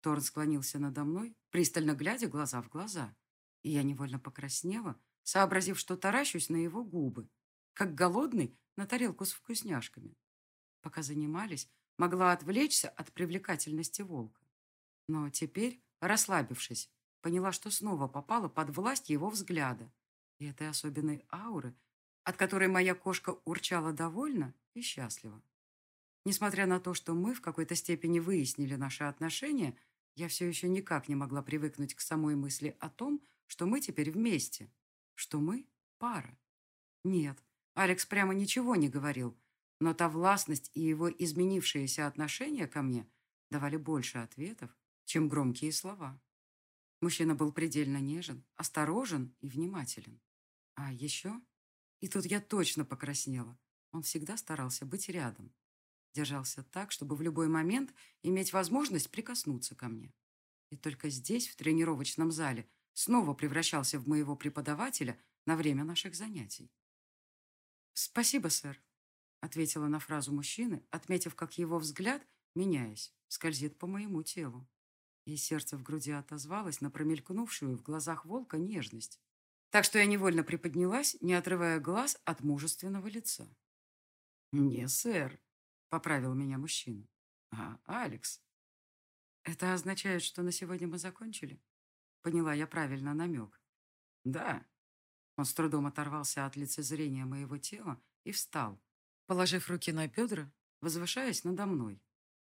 Торн склонился надо мной, пристально глядя глаза в глаза. И я невольно покраснела, сообразив, что таращусь на его губы, как голодный на тарелку с вкусняшками. Пока занимались, могла отвлечься от привлекательности волка. Но теперь, расслабившись, поняла, что снова попала под власть его взгляда и этой особенной ауры, от которой моя кошка урчала довольно и счастлива. Несмотря на то, что мы в какой-то степени выяснили наши отношения, я все еще никак не могла привыкнуть к самой мысли о том, что мы теперь вместе, что мы пара. Нет, Алекс прямо ничего не говорил, но та властность и его изменившиеся отношения ко мне давали больше ответов, чем громкие слова. Мужчина был предельно нежен, осторожен и внимателен. А еще... И тут я точно покраснела. Он всегда старался быть рядом, Держался так, чтобы в любой момент иметь возможность прикоснуться ко мне. И только здесь, в тренировочном зале, снова превращался в моего преподавателя на время наших занятий. «Спасибо, сэр», — ответила на фразу мужчины, отметив, как его взгляд, меняясь, скользит по моему телу. И сердце в груди отозвалось на промелькнувшую в глазах волка нежность. Так что я невольно приподнялась, не отрывая глаз от мужественного лица. «Не, сэр», Поправил меня мужчина. А, Алекс. Это означает, что на сегодня мы закончили? Поняла я правильно намек. Да. Он с трудом оторвался от лицезрения моего тела и встал, положив руки на бедра, возвышаясь надо мной.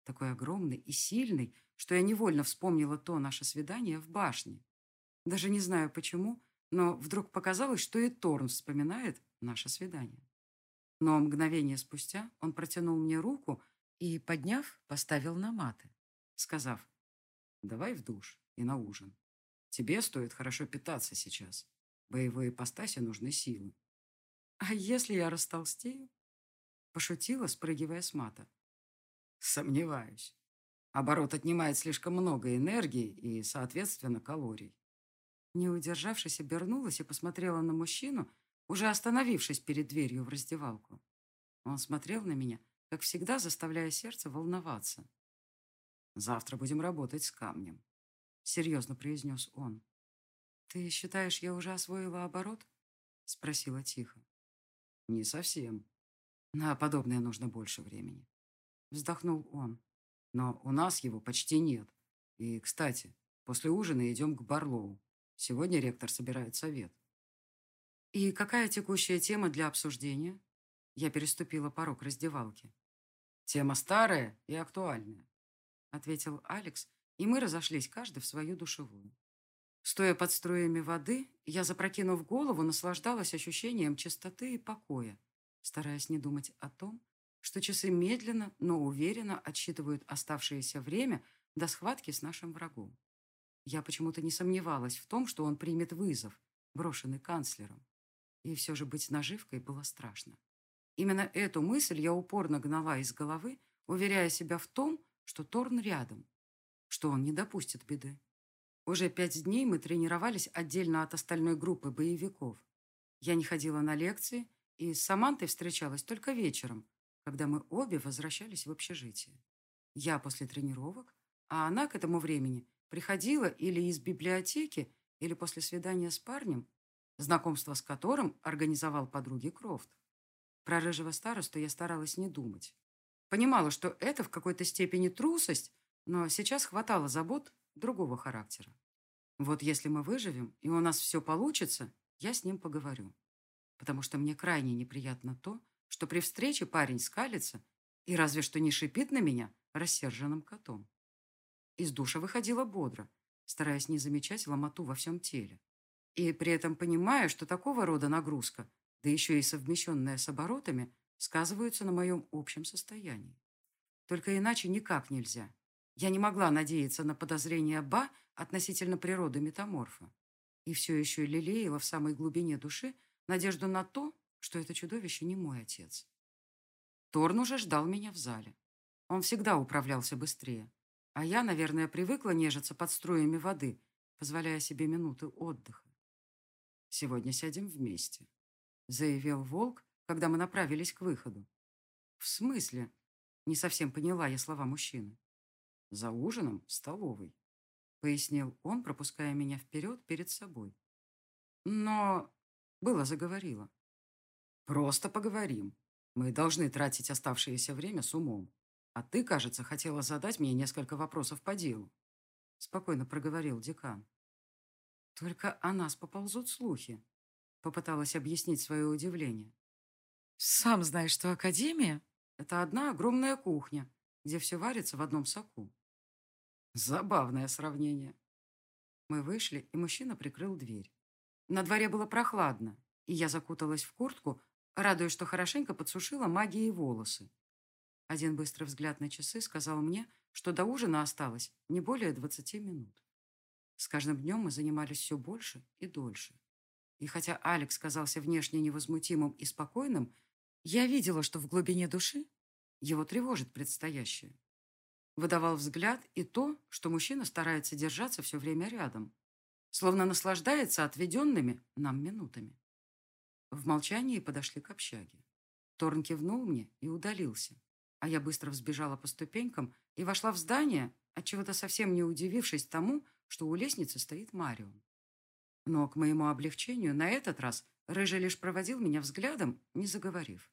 Такой огромный и сильный, что я невольно вспомнила то наше свидание в башне. Даже не знаю почему, но вдруг показалось, что и Торн вспоминает наше свидание. Но мгновение спустя он протянул мне руку и, подняв, поставил на маты, сказав, «Давай в душ и на ужин. Тебе стоит хорошо питаться сейчас. Боевой ипостаси нужны силы». «А если я растолстею?» Пошутила, спрыгивая с мата. «Сомневаюсь». Оборот отнимает слишком много энергии и, соответственно, калорий. Не удержавшись, обернулась и посмотрела на мужчину, уже остановившись перед дверью в раздевалку. Он смотрел на меня, как всегда, заставляя сердце волноваться. «Завтра будем работать с камнем», — серьезно произнес он. «Ты считаешь, я уже освоила оборот?» — спросила тихо. «Не совсем. На подобное нужно больше времени». Вздохнул он. «Но у нас его почти нет. И, кстати, после ужина идем к Барлоу. Сегодня ректор собирает совет». «И какая текущая тема для обсуждения?» Я переступила порог раздевалки. «Тема старая и актуальная», — ответил Алекс, и мы разошлись каждый в свою душевую. Стоя под струями воды, я, запрокинув голову, наслаждалась ощущением чистоты и покоя, стараясь не думать о том, что часы медленно, но уверенно отсчитывают оставшееся время до схватки с нашим врагом. Я почему-то не сомневалась в том, что он примет вызов, брошенный канцлером. И все же быть наживкой было страшно. Именно эту мысль я упорно гнала из головы, уверяя себя в том, что Торн рядом, что он не допустит беды. Уже пять дней мы тренировались отдельно от остальной группы боевиков. Я не ходила на лекции и с Самантой встречалась только вечером, когда мы обе возвращались в общежитие. Я после тренировок, а она к этому времени приходила или из библиотеки, или после свидания с парнем, знакомство с которым организовал подруги Крофт. Про рыжего старосту я старалась не думать. Понимала, что это в какой-то степени трусость, но сейчас хватало забот другого характера. Вот если мы выживем, и у нас все получится, я с ним поговорю. Потому что мне крайне неприятно то, что при встрече парень скалится и разве что не шипит на меня рассерженным котом. Из душа выходила бодро, стараясь не замечать ломоту во всем теле. И при этом понимая, что такого рода нагрузка, да еще и совмещенная с оборотами, сказываются на моем общем состоянии. Только иначе никак нельзя. Я не могла надеяться на подозрения Ба относительно природы метаморфа. И все еще лелеяла в самой глубине души надежду на то, что это чудовище не мой отец. Торн уже ждал меня в зале. Он всегда управлялся быстрее. А я, наверное, привыкла нежиться под струями воды, позволяя себе минуты отдыха. «Сегодня сядем вместе», — заявил Волк, когда мы направились к выходу. «В смысле?» — не совсем поняла я слова мужчины. За ужином в столовой, пояснил он, пропуская меня вперед перед собой. Но было заговорила. Просто поговорим. Мы должны тратить оставшееся время с умом. А ты, кажется, хотела задать мне несколько вопросов по делу. Спокойно проговорил декан. Только о нас поползут слухи. Попыталась объяснить свое удивление. Сам знаешь, что Академия — это одна огромная кухня, где все варится в одном соку. Забавное сравнение. Мы вышли, и мужчина прикрыл дверь. На дворе было прохладно, и я закуталась в куртку, радуясь, что хорошенько подсушила магией волосы. Один быстрый взгляд на часы сказал мне, что до ужина осталось не более двадцати минут. С каждым днем мы занимались все больше и дольше. И хотя Алекс казался внешне невозмутимым и спокойным, я видела, что в глубине души его тревожит предстоящее выдавал взгляд и то, что мужчина старается держаться все время рядом, словно наслаждается отведенными нам минутами. В молчании подошли к общаге. Торн кивнул мне и удалился, а я быстро взбежала по ступенькам и вошла в здание, отчего-то совсем не удивившись тому, что у лестницы стоит Марион. Но к моему облегчению на этот раз Рыжий лишь проводил меня взглядом, не заговорив.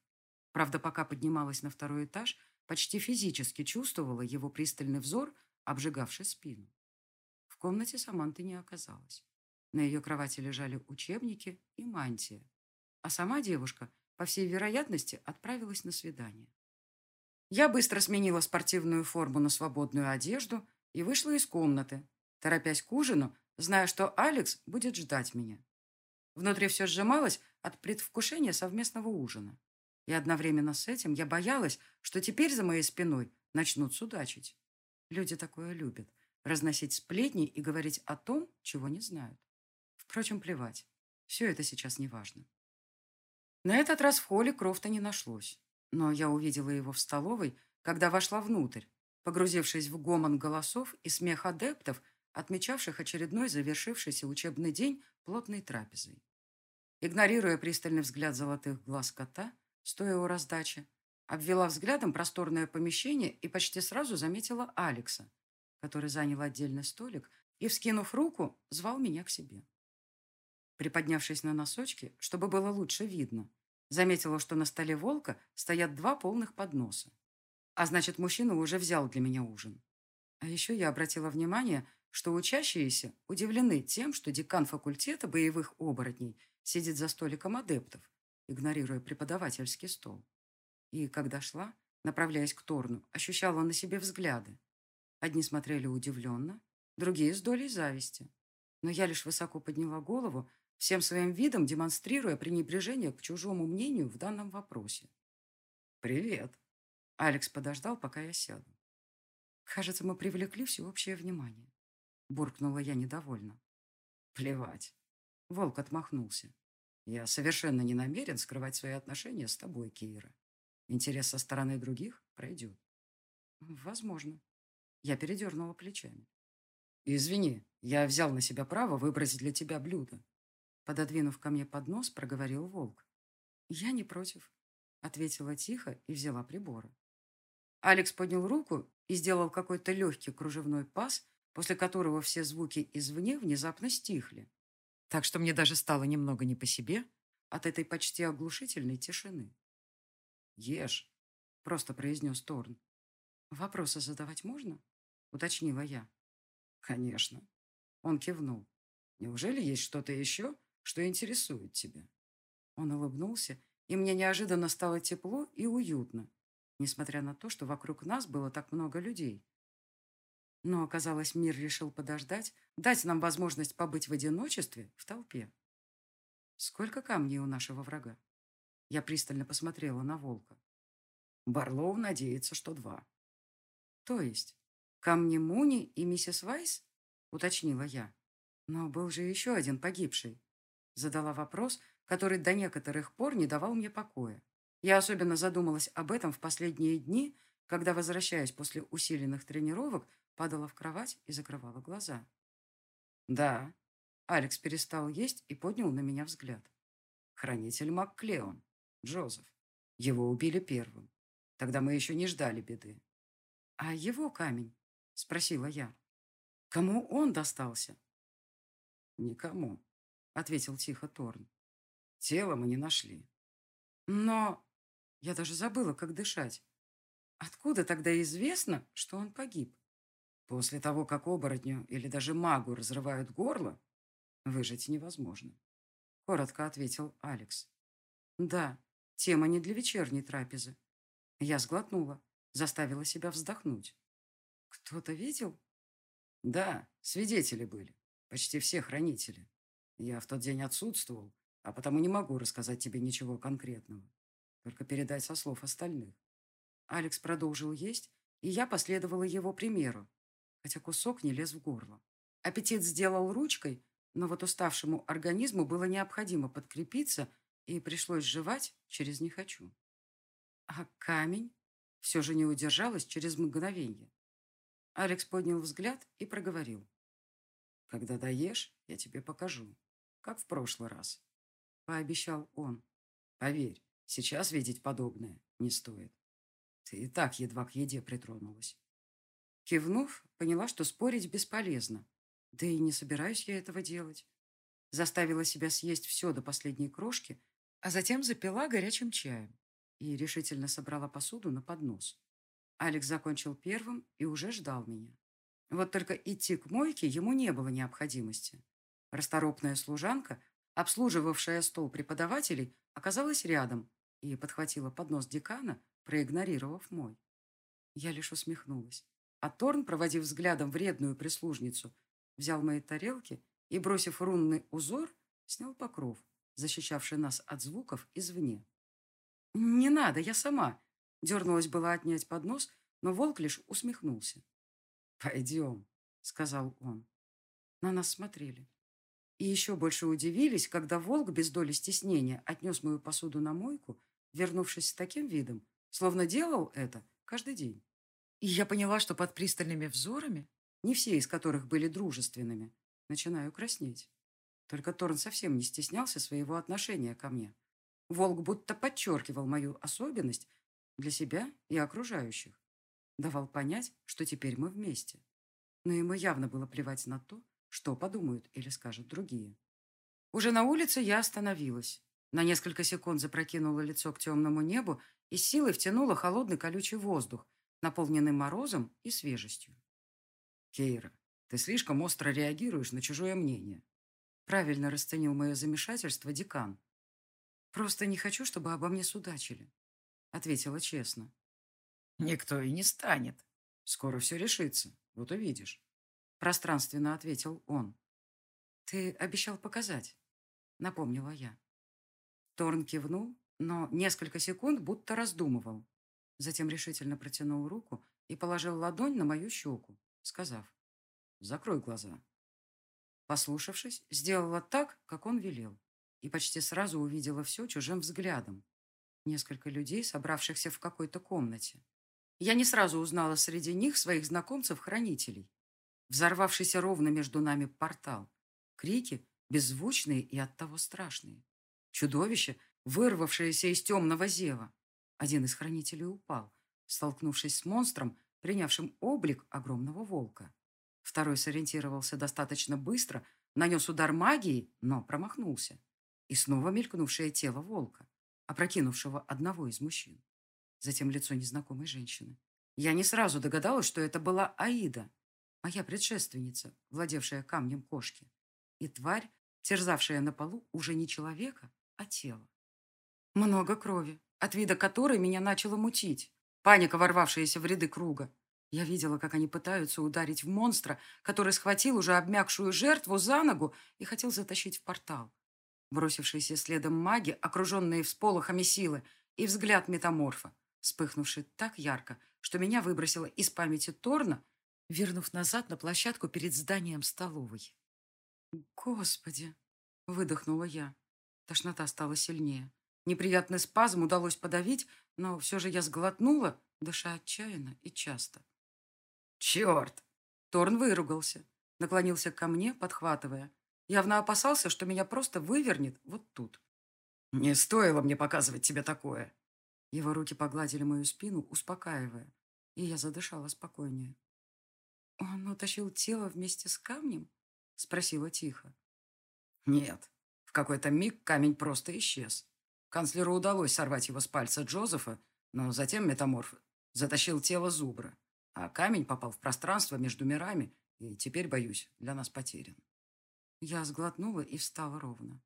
Правда, пока поднималась на второй этаж, Почти физически чувствовала его пристальный взор, обжигавший спину. В комнате Саманты не оказалось. На ее кровати лежали учебники и мантия. А сама девушка, по всей вероятности, отправилась на свидание. Я быстро сменила спортивную форму на свободную одежду и вышла из комнаты, торопясь к ужину, зная, что Алекс будет ждать меня. Внутри все сжималось от предвкушения совместного ужина. И одновременно с этим я боялась, что теперь за моей спиной начнут судачить. Люди такое любят. Разносить сплетни и говорить о том, чего не знают. Впрочем, плевать. Все это сейчас не важно. На этот раз в холле Крофта не нашлось. Но я увидела его в столовой, когда вошла внутрь, погрузившись в гомон голосов и смех адептов, отмечавших очередной завершившийся учебный день плотной трапезой. Игнорируя пристальный взгляд золотых глаз кота, стоя у раздачи, обвела взглядом просторное помещение и почти сразу заметила Алекса, который занял отдельный столик и, вскинув руку, звал меня к себе. Приподнявшись на носочки, чтобы было лучше видно, заметила, что на столе волка стоят два полных подноса. А значит, мужчина уже взял для меня ужин. А еще я обратила внимание, что учащиеся удивлены тем, что декан факультета боевых оборотней сидит за столиком адептов, игнорируя преподавательский стол. И когда шла, направляясь к Торну, ощущала на себе взгляды. Одни смотрели удивленно, другие с долей зависти. Но я лишь высоко подняла голову, всем своим видом демонстрируя пренебрежение к чужому мнению в данном вопросе. «Привет!» Алекс подождал, пока я сяду. «Кажется, мы привлекли всеобщее внимание», — буркнула я недовольно. «Плевать!» Волк отмахнулся. «Я совершенно не намерен скрывать свои отношения с тобой, Кира. Интерес со стороны других пройдет». «Возможно». Я передернула плечами. «Извини, я взял на себя право выбрать для тебя блюдо». Пододвинув ко мне поднос, проговорил волк. «Я не против», — ответила тихо и взяла приборы. Алекс поднял руку и сделал какой-то легкий кружевной пас, после которого все звуки извне внезапно стихли. Так что мне даже стало немного не по себе от этой почти оглушительной тишины. «Ешь», — просто произнес Торн. «Вопросы задавать можно?» — уточнила я. «Конечно». Он кивнул. «Неужели есть что-то еще, что интересует тебя?» Он улыбнулся, и мне неожиданно стало тепло и уютно, несмотря на то, что вокруг нас было так много людей. Но, оказалось, мир решил подождать, дать нам возможность побыть в одиночестве в толпе. Сколько камней у нашего врага? Я пристально посмотрела на волка. Барлоу надеется, что два. То есть, камни Муни и миссис Вайс? Уточнила я. Но был же еще один погибший. Задала вопрос, который до некоторых пор не давал мне покоя. Я особенно задумалась об этом в последние дни, когда, возвращаясь после усиленных тренировок, падала в кровать и закрывала глаза. «Да». Алекс перестал есть и поднял на меня взгляд. «Хранитель МакКлеон, Джозеф. Его убили первым. Тогда мы еще не ждали беды». «А его камень?» — спросила я. «Кому он достался?» «Никому», — ответил тихо Торн. «Тело мы не нашли». «Но...» Я даже забыла, как дышать. Откуда тогда известно, что он погиб? После того, как оборотню или даже магу разрывают горло, выжить невозможно. Коротко ответил Алекс. Да, тема не для вечерней трапезы. Я сглотнула, заставила себя вздохнуть. Кто-то видел? Да, свидетели были. Почти все хранители. Я в тот день отсутствовал, а потому не могу рассказать тебе ничего конкретного только передать со слов остальных. Алекс продолжил есть, и я последовала его примеру, хотя кусок не лез в горло. Аппетит сделал ручкой, но вот уставшему организму было необходимо подкрепиться, и пришлось жевать через «не хочу». А камень все же не удержалась через мгновение. Алекс поднял взгляд и проговорил. «Когда доешь, я тебе покажу, как в прошлый раз», — пообещал он. «Поверь, Сейчас видеть подобное не стоит. Ты и так едва к еде притронулась. Кивнув, поняла, что спорить бесполезно. Да и не собираюсь я этого делать. Заставила себя съесть все до последней крошки, а затем запила горячим чаем и решительно собрала посуду на поднос. Алекс закончил первым и уже ждал меня. Вот только идти к мойке ему не было необходимости. Расторопная служанка, обслуживавшая стол преподавателей, оказалась рядом и подхватила поднос декана, проигнорировав мой. Я лишь усмехнулась. А Торн, проводив взглядом вредную прислужницу, взял мои тарелки и, бросив рунный узор, снял покров, защищавший нас от звуков извне. «Не надо, я сама!» Дернулась была отнять поднос, но волк лишь усмехнулся. «Пойдем», — сказал он. На нас смотрели. И еще больше удивились, когда волк без доли стеснения отнес мою посуду на мойку вернувшись с таким видом, словно делал это каждый день. И я поняла, что под пристальными взорами, не все из которых были дружественными, начинаю краснеть. Только Торн совсем не стеснялся своего отношения ко мне. Волк будто подчеркивал мою особенность для себя и окружающих. Давал понять, что теперь мы вместе. Но ему явно было плевать на то, что подумают или скажут другие. Уже на улице я остановилась. На несколько секунд запрокинула лицо к темному небу и силой втянула холодный колючий воздух, наполненный морозом и свежестью. «Кейра, ты слишком остро реагируешь на чужое мнение», правильно расценил мое замешательство декан. «Просто не хочу, чтобы обо мне судачили», ответила честно. «Никто и не станет. Скоро все решится, вот увидишь», пространственно ответил он. «Ты обещал показать», напомнила я. Торн кивнул, но несколько секунд будто раздумывал. Затем решительно протянул руку и положил ладонь на мою щеку, сказав «Закрой глаза». Послушавшись, сделала так, как он велел, и почти сразу увидела все чужим взглядом. Несколько людей, собравшихся в какой-то комнате. Я не сразу узнала среди них своих знакомцев-хранителей. Взорвавшийся ровно между нами портал. Крики, беззвучные и оттого страшные. Чудовище, вырвавшееся из темного зева. Один из хранителей упал, столкнувшись с монстром, принявшим облик огромного волка. Второй сориентировался достаточно быстро, нанес удар магией, но промахнулся. И снова мелькнувшее тело волка, опрокинувшего одного из мужчин. Затем лицо незнакомой женщины. Я не сразу догадалась, что это была Аида, моя предшественница, владевшая камнем кошки. И тварь, терзавшая на полу уже не человека, а тело. Много крови, от вида которой меня начало мутить. Паника, ворвавшаяся в ряды круга. Я видела, как они пытаются ударить в монстра, который схватил уже обмякшую жертву за ногу и хотел затащить в портал. Бросившиеся следом маги, окруженные всполохами силы, и взгляд метаморфа, вспыхнувший так ярко, что меня выбросило из памяти Торна, вернув назад на площадку перед зданием столовой. «Господи!» — выдохнула я. Тошнота стала сильнее. Неприятный спазм удалось подавить, но все же я сглотнула, дыша отчаянно и часто. «Черт!» Торн выругался, наклонился ко мне, подхватывая. Явно опасался, что меня просто вывернет вот тут. «Не стоило мне показывать тебе такое!» Его руки погладили мою спину, успокаивая, и я задышала спокойнее. «Он утащил тело вместе с камнем?» — спросила тихо. «Нет, в какой-то миг камень просто исчез. Канцлеру удалось сорвать его с пальца Джозефа, но затем метаморф затащил тело зубра а камень попал в пространство между мирами и теперь, боюсь, для нас потерян. Я сглотнула и встала ровно.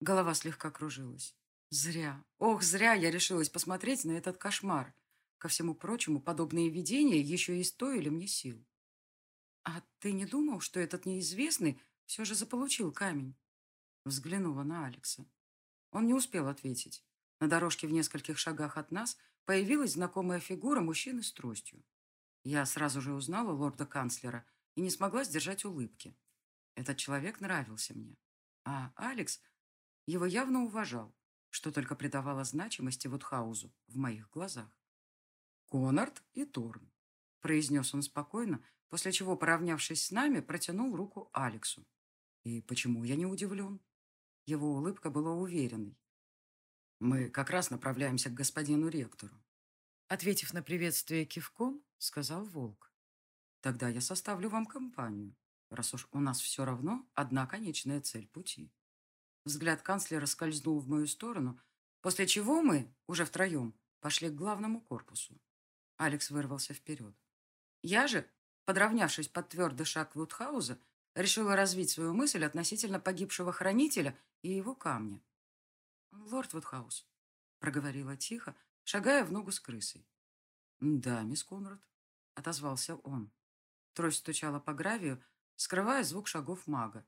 Голова слегка кружилась. Зря, ох, зря я решилась посмотреть на этот кошмар. Ко всему прочему, подобные видения еще и стоили мне сил. «А ты не думал, что этот неизвестный все же заполучил камень?» Взглянула на Алекса. Он не успел ответить. На дорожке в нескольких шагах от нас появилась знакомая фигура мужчины с тростью. Я сразу же узнала лорда-канцлера и не смогла сдержать улыбки. Этот человек нравился мне. А Алекс его явно уважал, что только придавало значимости Вудхаузу в моих глазах. «Конард и Торн», — произнес он спокойно, после чего, поравнявшись с нами, протянул руку Алексу. И почему я не удивлен? Его улыбка была уверенной. «Мы как раз направляемся к господину ректору». Ответив на приветствие кивком, сказал Волк. Тогда я составлю вам компанию, раз уж у нас все равно одна конечная цель пути. Взгляд канцлера скользнул в мою сторону, после чего мы, уже втроем, пошли к главному корпусу. Алекс вырвался вперед. Я же, подравнявшись под твердый шаг Вудхауза, решила развить свою мысль относительно погибшего хранителя и его камня. «Лорд Вудхаус», — проговорила тихо, шагая в ногу с крысой. «Да, мисс Конрад», — отозвался он. Трость стучала по гравию, скрывая звук шагов мага.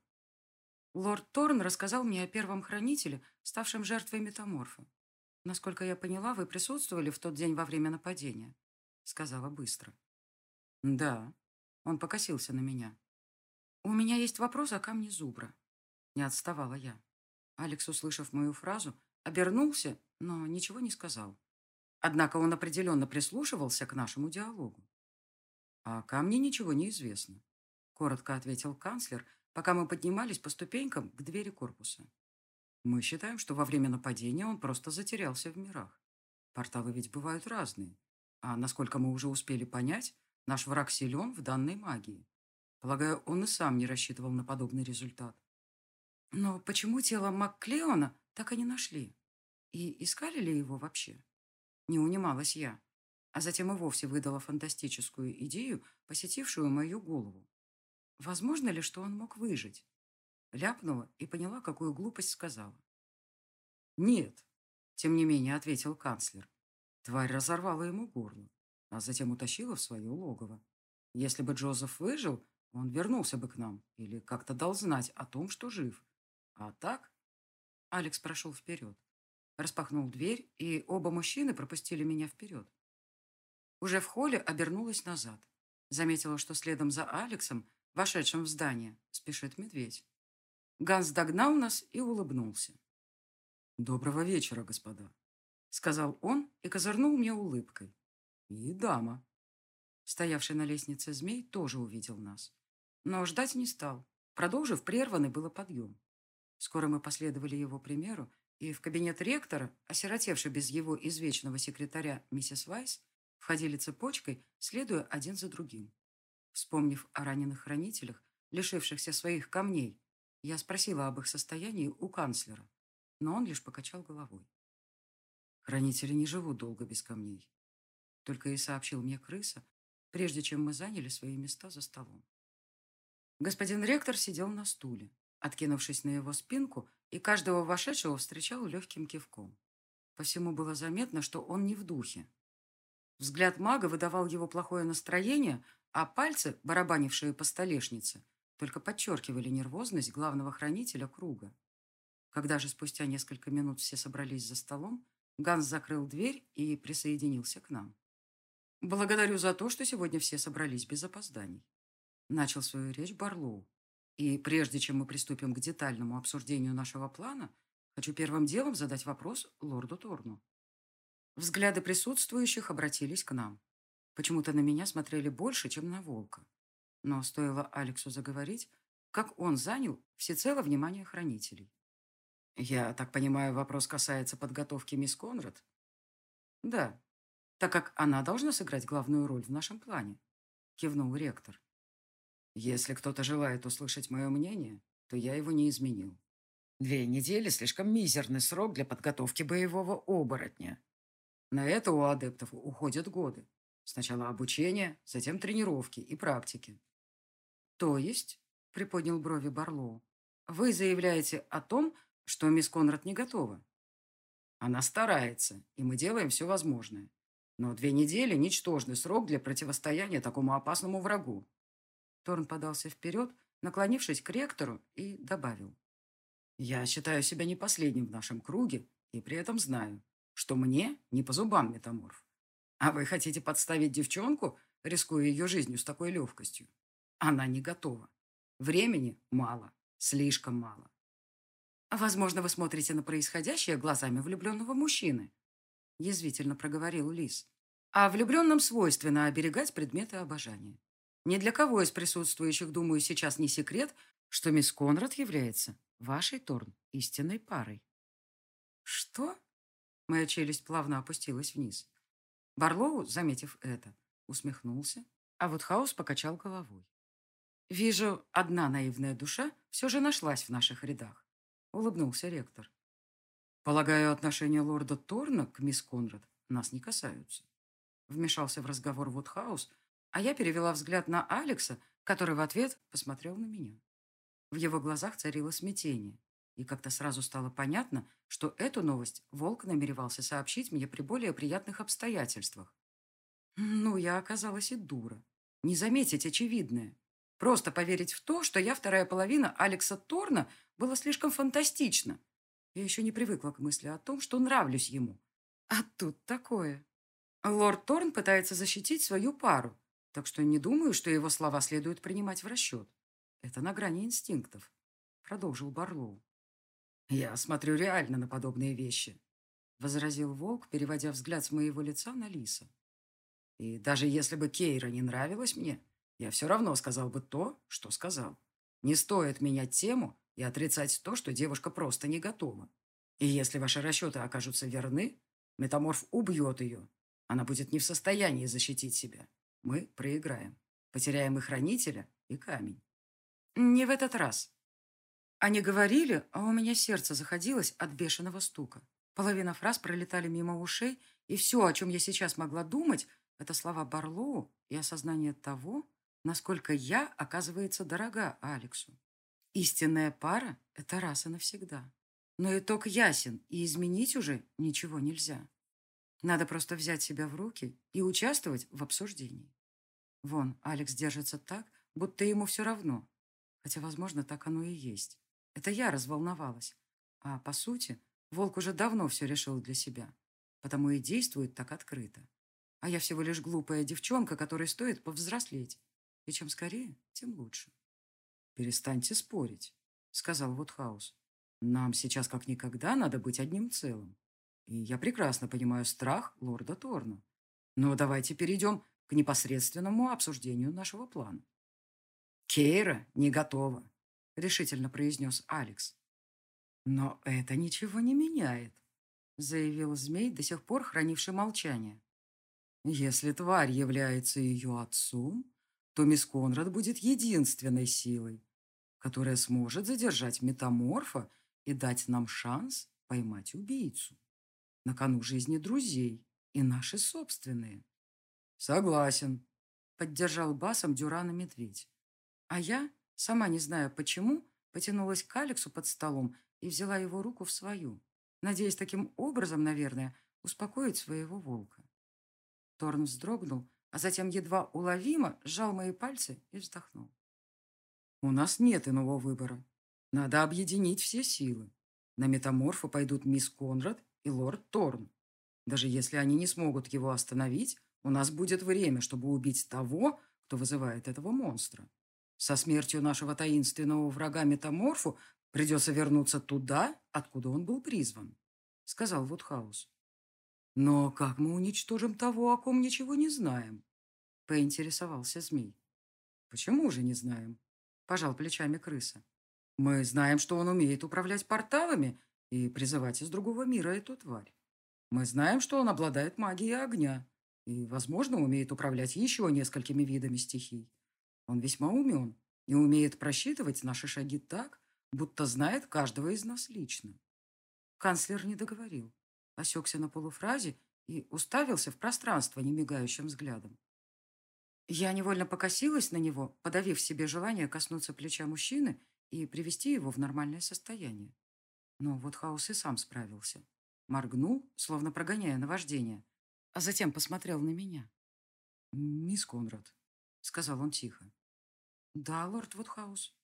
Лорд Торн рассказал мне о первом хранителе, ставшем жертвой метаморфа. Насколько я поняла, вы присутствовали в тот день во время нападения, сказала быстро. Да, он покосился на меня. У меня есть вопрос о камне зубра. Не отставала я. Алекс, услышав мою фразу, обернулся, но ничего не сказал. Однако он определенно прислушивался к нашему диалогу. «О камне ничего не известно», — коротко ответил канцлер, пока мы поднимались по ступенькам к двери корпуса. «Мы считаем, что во время нападения он просто затерялся в мирах. Порталы ведь бывают разные, а, насколько мы уже успели понять, наш враг силен в данной магии. Полагаю, он и сам не рассчитывал на подобный результат. Но почему тело Макклеона так и не нашли? И искали ли его вообще? Не унималась я, а затем и вовсе выдала фантастическую идею, посетившую мою голову. Возможно ли, что он мог выжить? Ляпнула и поняла, какую глупость сказала. «Нет», — тем не менее ответил канцлер. Тварь разорвала ему горло, а затем утащила в свое логово. Если бы Джозеф выжил, он вернулся бы к нам или как-то дал знать о том, что жив. А так... Алекс прошел вперед. Распахнул дверь, и оба мужчины пропустили меня вперед. Уже в холле обернулась назад. Заметила, что следом за Алексом, вошедшим в здание, спешит медведь. Ганс догнал нас и улыбнулся. «Доброго вечера, господа», — сказал он и козырнул мне улыбкой. «И дама». Стоявший на лестнице змей тоже увидел нас. Но ждать не стал. Продолжив, прерванный было подъем. Скоро мы последовали его примеру, и в кабинет ректора, осиротевший без его извечного секретаря миссис Вайс, входили цепочкой, следуя один за другим. Вспомнив о раненых хранителях, лишившихся своих камней, я спросила об их состоянии у канцлера, но он лишь покачал головой. Хранители не живут долго без камней. Только и сообщил мне крыса, прежде чем мы заняли свои места за столом. Господин ректор сидел на стуле, откинувшись на его спинку, и каждого вошедшего встречал легким кивком. По всему было заметно, что он не в духе. Взгляд мага выдавал его плохое настроение, а пальцы, барабанившие по столешнице, только подчеркивали нервозность главного хранителя круга. Когда же спустя несколько минут все собрались за столом, Ганс закрыл дверь и присоединился к нам. «Благодарю за то, что сегодня все собрались без опозданий», — начал свою речь Барлоу. И прежде чем мы приступим к детальному обсуждению нашего плана, хочу первым делом задать вопрос лорду Торну. Взгляды присутствующих обратились к нам. Почему-то на меня смотрели больше, чем на волка. Но стоило Алексу заговорить, как он занял всецело внимание хранителей. «Я так понимаю, вопрос касается подготовки мисс Конрад?» «Да, так как она должна сыграть главную роль в нашем плане», — кивнул ректор. Если кто-то желает услышать мое мнение, то я его не изменил. Две недели – слишком мизерный срок для подготовки боевого оборотня. На это у адептов уходят годы. Сначала обучение, затем тренировки и практики. То есть, приподнял брови Барлоу, вы заявляете о том, что мисс Конрад не готова? Она старается, и мы делаем все возможное. Но две недели – ничтожный срок для противостояния такому опасному врагу. Торн подался вперед, наклонившись к ректору, и добавил. «Я считаю себя не последним в нашем круге, и при этом знаю, что мне не по зубам метаморф. А вы хотите подставить девчонку, рискуя ее жизнью с такой легкостью? Она не готова. Времени мало, слишком мало. Возможно, вы смотрите на происходящее глазами влюбленного мужчины, язвительно проговорил Лис. А влюбленным свойственно оберегать предметы обожания. Ни для кого из присутствующих, думаю, сейчас не секрет, что мисс Конрад является вашей, Торн, истинной парой. Что? Моя челюсть плавно опустилась вниз. Барлоу, заметив это, усмехнулся, а вот Хаус покачал головой. «Вижу, одна наивная душа все же нашлась в наших рядах», — улыбнулся ректор. «Полагаю, отношения лорда Торна к мисс Конрад нас не касаются», — вмешался в разговор Вудхаус, а я перевела взгляд на Алекса, который в ответ посмотрел на меня. В его глазах царило смятение, и как-то сразу стало понятно, что эту новость Волк намеревался сообщить мне при более приятных обстоятельствах. Ну, я оказалась и дура. Не заметить очевидное. Просто поверить в то, что я вторая половина Алекса Торна, было слишком фантастично. Я еще не привыкла к мысли о том, что нравлюсь ему. А тут такое. Лорд Торн пытается защитить свою пару, так что не думаю, что его слова следует принимать в расчет. Это на грани инстинктов, продолжил Барлоу. Я смотрю реально на подобные вещи, возразил Волк, переводя взгляд с моего лица на Лиса. И даже если бы Кейра не нравилась мне, я все равно сказал бы то, что сказал. Не стоит менять тему и отрицать то, что девушка просто не готова. И если ваши расчеты окажутся верны, метаморф убьет ее. Она будет не в состоянии защитить себя. Мы проиграем. Потеряем и хранителя, и камень. Не в этот раз. Они говорили, а у меня сердце заходилось от бешеного стука. Половина фраз пролетали мимо ушей, и все, о чем я сейчас могла думать, это слова Барлоу и осознание того, насколько я, оказывается, дорога Алексу. Истинная пара – это раз и навсегда. Но итог ясен, и изменить уже ничего нельзя. Надо просто взять себя в руки и участвовать в обсуждении. Вон, Алекс держится так, будто ему все равно. Хотя, возможно, так оно и есть. Это я разволновалась. А, по сути, волк уже давно все решил для себя. Потому и действует так открыто. А я всего лишь глупая девчонка, которой стоит повзрослеть. И чем скорее, тем лучше. «Перестаньте спорить», — сказал Вудхаус. «Нам сейчас как никогда надо быть одним целым. И я прекрасно понимаю страх лорда Торна. Но давайте перейдем к непосредственному обсуждению нашего плана». «Кейра не готова», — решительно произнес Алекс. «Но это ничего не меняет», — заявил змей, до сих пор хранивший молчание. «Если тварь является ее отцом, то мисс Конрад будет единственной силой, которая сможет задержать метаморфа и дать нам шанс поймать убийцу. На кону жизни друзей и наши собственные. Согласен, поддержал басом Дюрана Медведь. А я, сама не знаю почему, потянулась к Алексу под столом и взяла его руку в свою, надеясь таким образом, наверное, успокоить своего волка. Торн вздрогнул, а затем едва уловимо сжал мои пальцы и вздохнул. «У нас нет иного выбора. Надо объединить все силы. На метаморфа пойдут мисс Конрад и лорд Торн. Даже если они не смогут его остановить, у нас будет время, чтобы убить того, кто вызывает этого монстра. Со смертью нашего таинственного врага метаморфу придется вернуться туда, откуда он был призван», — сказал Вудхаус. «Но как мы уничтожим того, о ком ничего не знаем?» — поинтересовался змей. «Почему же не знаем?» — пожал плечами крыса. «Мы знаем, что он умеет управлять порталами и призывать из другого мира эту тварь. Мы знаем, что он обладает магией огня и, возможно, умеет управлять еще несколькими видами стихий. Он весьма умен и умеет просчитывать наши шаги так, будто знает каждого из нас лично». Канцлер не договорил осекся на полуфразе и уставился в пространство немигающим взглядом. Я невольно покосилась на него, подавив себе желание коснуться плеча мужчины и привести его в нормальное состояние. Но вот Хаус и сам справился. Моргнул, словно прогоняя наваждение, а затем посмотрел на меня. «Мисс Конрад», — сказал он тихо. «Да, лорд Вудхаус».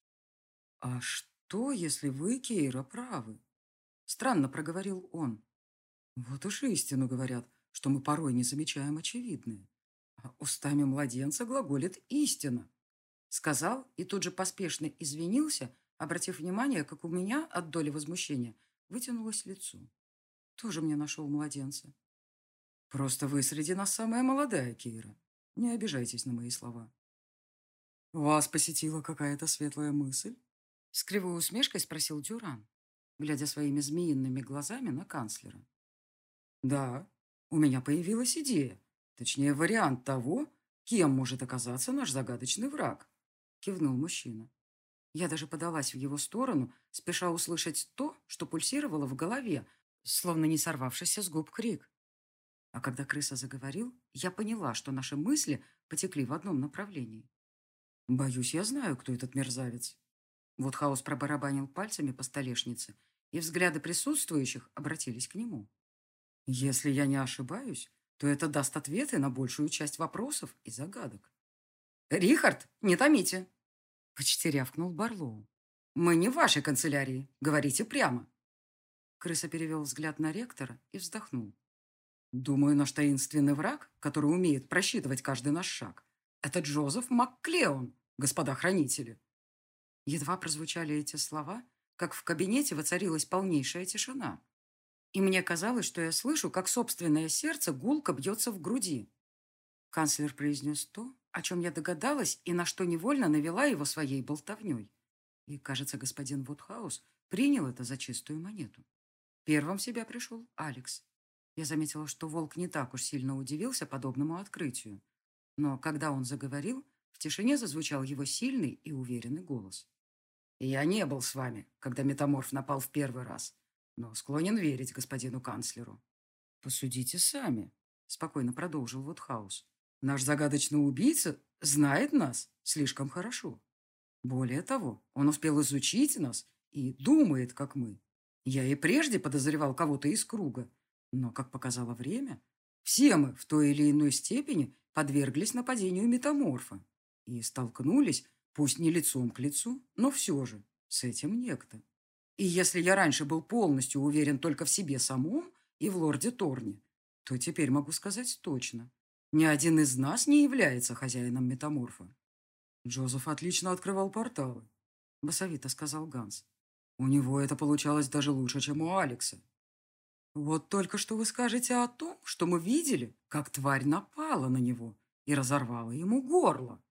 «А что, если вы, Кейра, правы?» Странно проговорил он. Вот уж истину говорят, что мы порой не замечаем очевидное. А устами младенца глаголит истина. Сказал и тут же поспешно извинился, обратив внимание, как у меня от доли возмущения вытянулось лицо. Тоже мне нашел младенца. Просто вы среди нас самая молодая, Кейра. Не обижайтесь на мои слова. Вас посетила какая-то светлая мысль? С кривой усмешкой спросил Дюран, глядя своими змеиными глазами на канцлера. Да, у меня появилась идея. Точнее, вариант того, кем может оказаться наш загадочный враг. Кивнул мужчина. Я даже подалась в его сторону, спеша услышать то, что пульсировало в голове, словно не сорвавшийся с губ крик. А когда крыса заговорил, я поняла, что наши мысли потекли в одном направлении. Боюсь, я знаю, кто этот мерзавец. Вот хаос пробарабанил пальцами по столешнице, и взгляды присутствующих обратились к нему. Если я не ошибаюсь, то это даст ответы на большую часть вопросов и загадок. «Рихард, не томите!» — почти рявкнул Барлоу. «Мы не в вашей канцелярии. Говорите прямо». Крыса перевел взгляд на ректора и вздохнул. «Думаю, наш таинственный враг, который умеет просчитывать каждый наш шаг, это Джозеф МакКлеон, господа хранители». Едва прозвучали эти слова, как в кабинете воцарилась полнейшая тишина и мне казалось, что я слышу, как собственное сердце гулко бьется в груди. Канцлер произнес то, о чем я догадалась и на что невольно навела его своей болтовней. И, кажется, господин Вудхаус принял это за чистую монету. Первым в себя пришел Алекс. Я заметила, что волк не так уж сильно удивился подобному открытию. Но когда он заговорил, в тишине зазвучал его сильный и уверенный голос. «Я не был с вами, когда метаморф напал в первый раз, но склонен верить господину канцлеру». «Посудите сами», — спокойно продолжил Вудхаус. «Наш загадочный убийца знает нас слишком хорошо. Более того, он успел изучить нас и думает, как мы. Я и прежде подозревал кого-то из круга, но, как показало время, все мы в той или иной степени подверглись нападению метаморфа и столкнулись, пусть не лицом к лицу, но все же, с этим некто. И если я раньше был полностью уверен только в себе самом и в лорде Торне, то теперь могу сказать точно. Ни один из нас не является хозяином метаморфа. Джозеф отлично открывал порталы, басовито сказал Ганс. У него это получалось даже лучше, чем у Алекса. Вот только что вы скажете о том, что мы видели, как тварь напала на него и разорвала ему горло,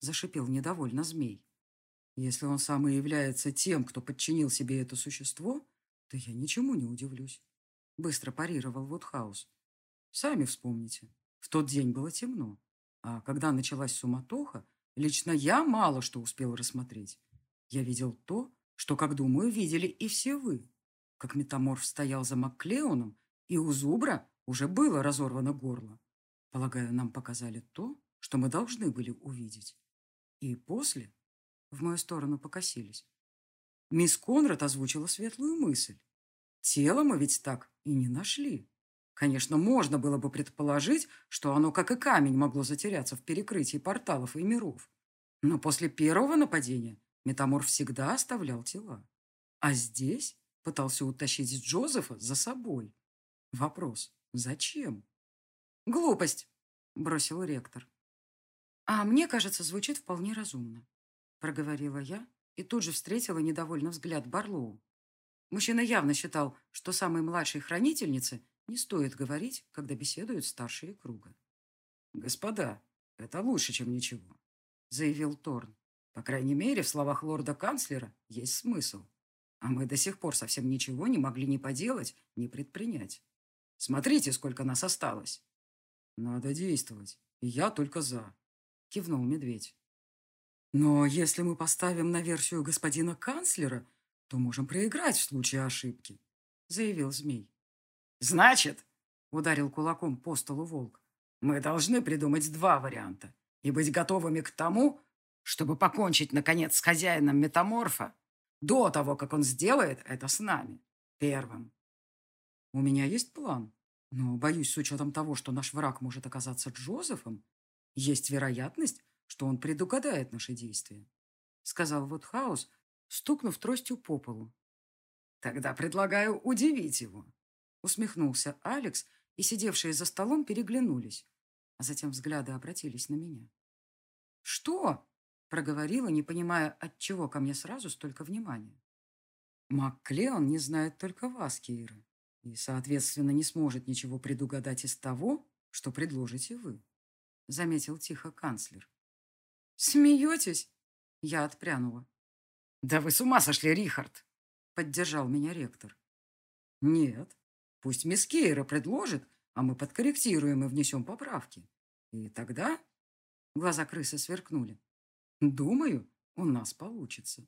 зашипел недовольно змей. Если он сам и является тем, кто подчинил себе это существо, то я ничему не удивлюсь. Быстро парировал Вудхаус. Сами вспомните, в тот день было темно, а когда началась суматоха, лично я мало что успел рассмотреть. Я видел то, что, как думаю, видели и все вы. Как метаморф стоял за Макклеоном, и у зубра уже было разорвано горло. Полагаю, нам показали то, что мы должны были увидеть. И после в мою сторону покосились. Мисс Конрад озвучила светлую мысль. Тело мы ведь так и не нашли. Конечно, можно было бы предположить, что оно, как и камень, могло затеряться в перекрытии порталов и миров. Но после первого нападения Метаморф всегда оставлял тела. А здесь пытался утащить Джозефа за собой. Вопрос, зачем? Глупость, бросил ректор. А мне кажется, звучит вполне разумно, проговорила я и тут же встретила недовольный взгляд Барлоу. Мужчина явно считал, что самой младшей хранительнице не стоит говорить, когда беседуют старшие круга. «Господа, это лучше, чем ничего», — заявил Торн. По крайней мере, в словах лорда-канцлера есть смысл. А мы до сих пор совсем ничего не могли ни поделать, ни предпринять. Смотрите, сколько нас осталось. Надо действовать. И я только за. Кивнул медведь. Но если мы поставим на версию господина канцлера, то можем проиграть в случае ошибки, заявил змей. Значит, ударил кулаком по столу волк, мы должны придумать два варианта и быть готовыми к тому, чтобы покончить, наконец, с хозяином метаморфа до того, как он сделает это с нами, первым. У меня есть план, но, боюсь, с учетом того, что наш враг может оказаться Джозефом, есть вероятность, что он предугадает наши действия, сказал Вудхаус, стукнув тростью по полу. Тогда предлагаю удивить его, усмехнулся Алекс, и сидевшие за столом переглянулись, а затем взгляды обратились на меня. «Что?» Проговорила, не понимая, от чего ко мне сразу столько внимания. Мак Клеон не знает только вас, Кейра, и, соответственно, не сможет ничего предугадать из того, что предложите вы, заметил тихо канцлер. Смеетесь? Я отпрянула. Да вы с ума сошли, Рихард! Поддержал меня ректор. Нет, пусть мисс Кейра предложит, а мы подкорректируем и внесем поправки. И тогда... Глаза крысы сверкнули. Думаю, у нас получится.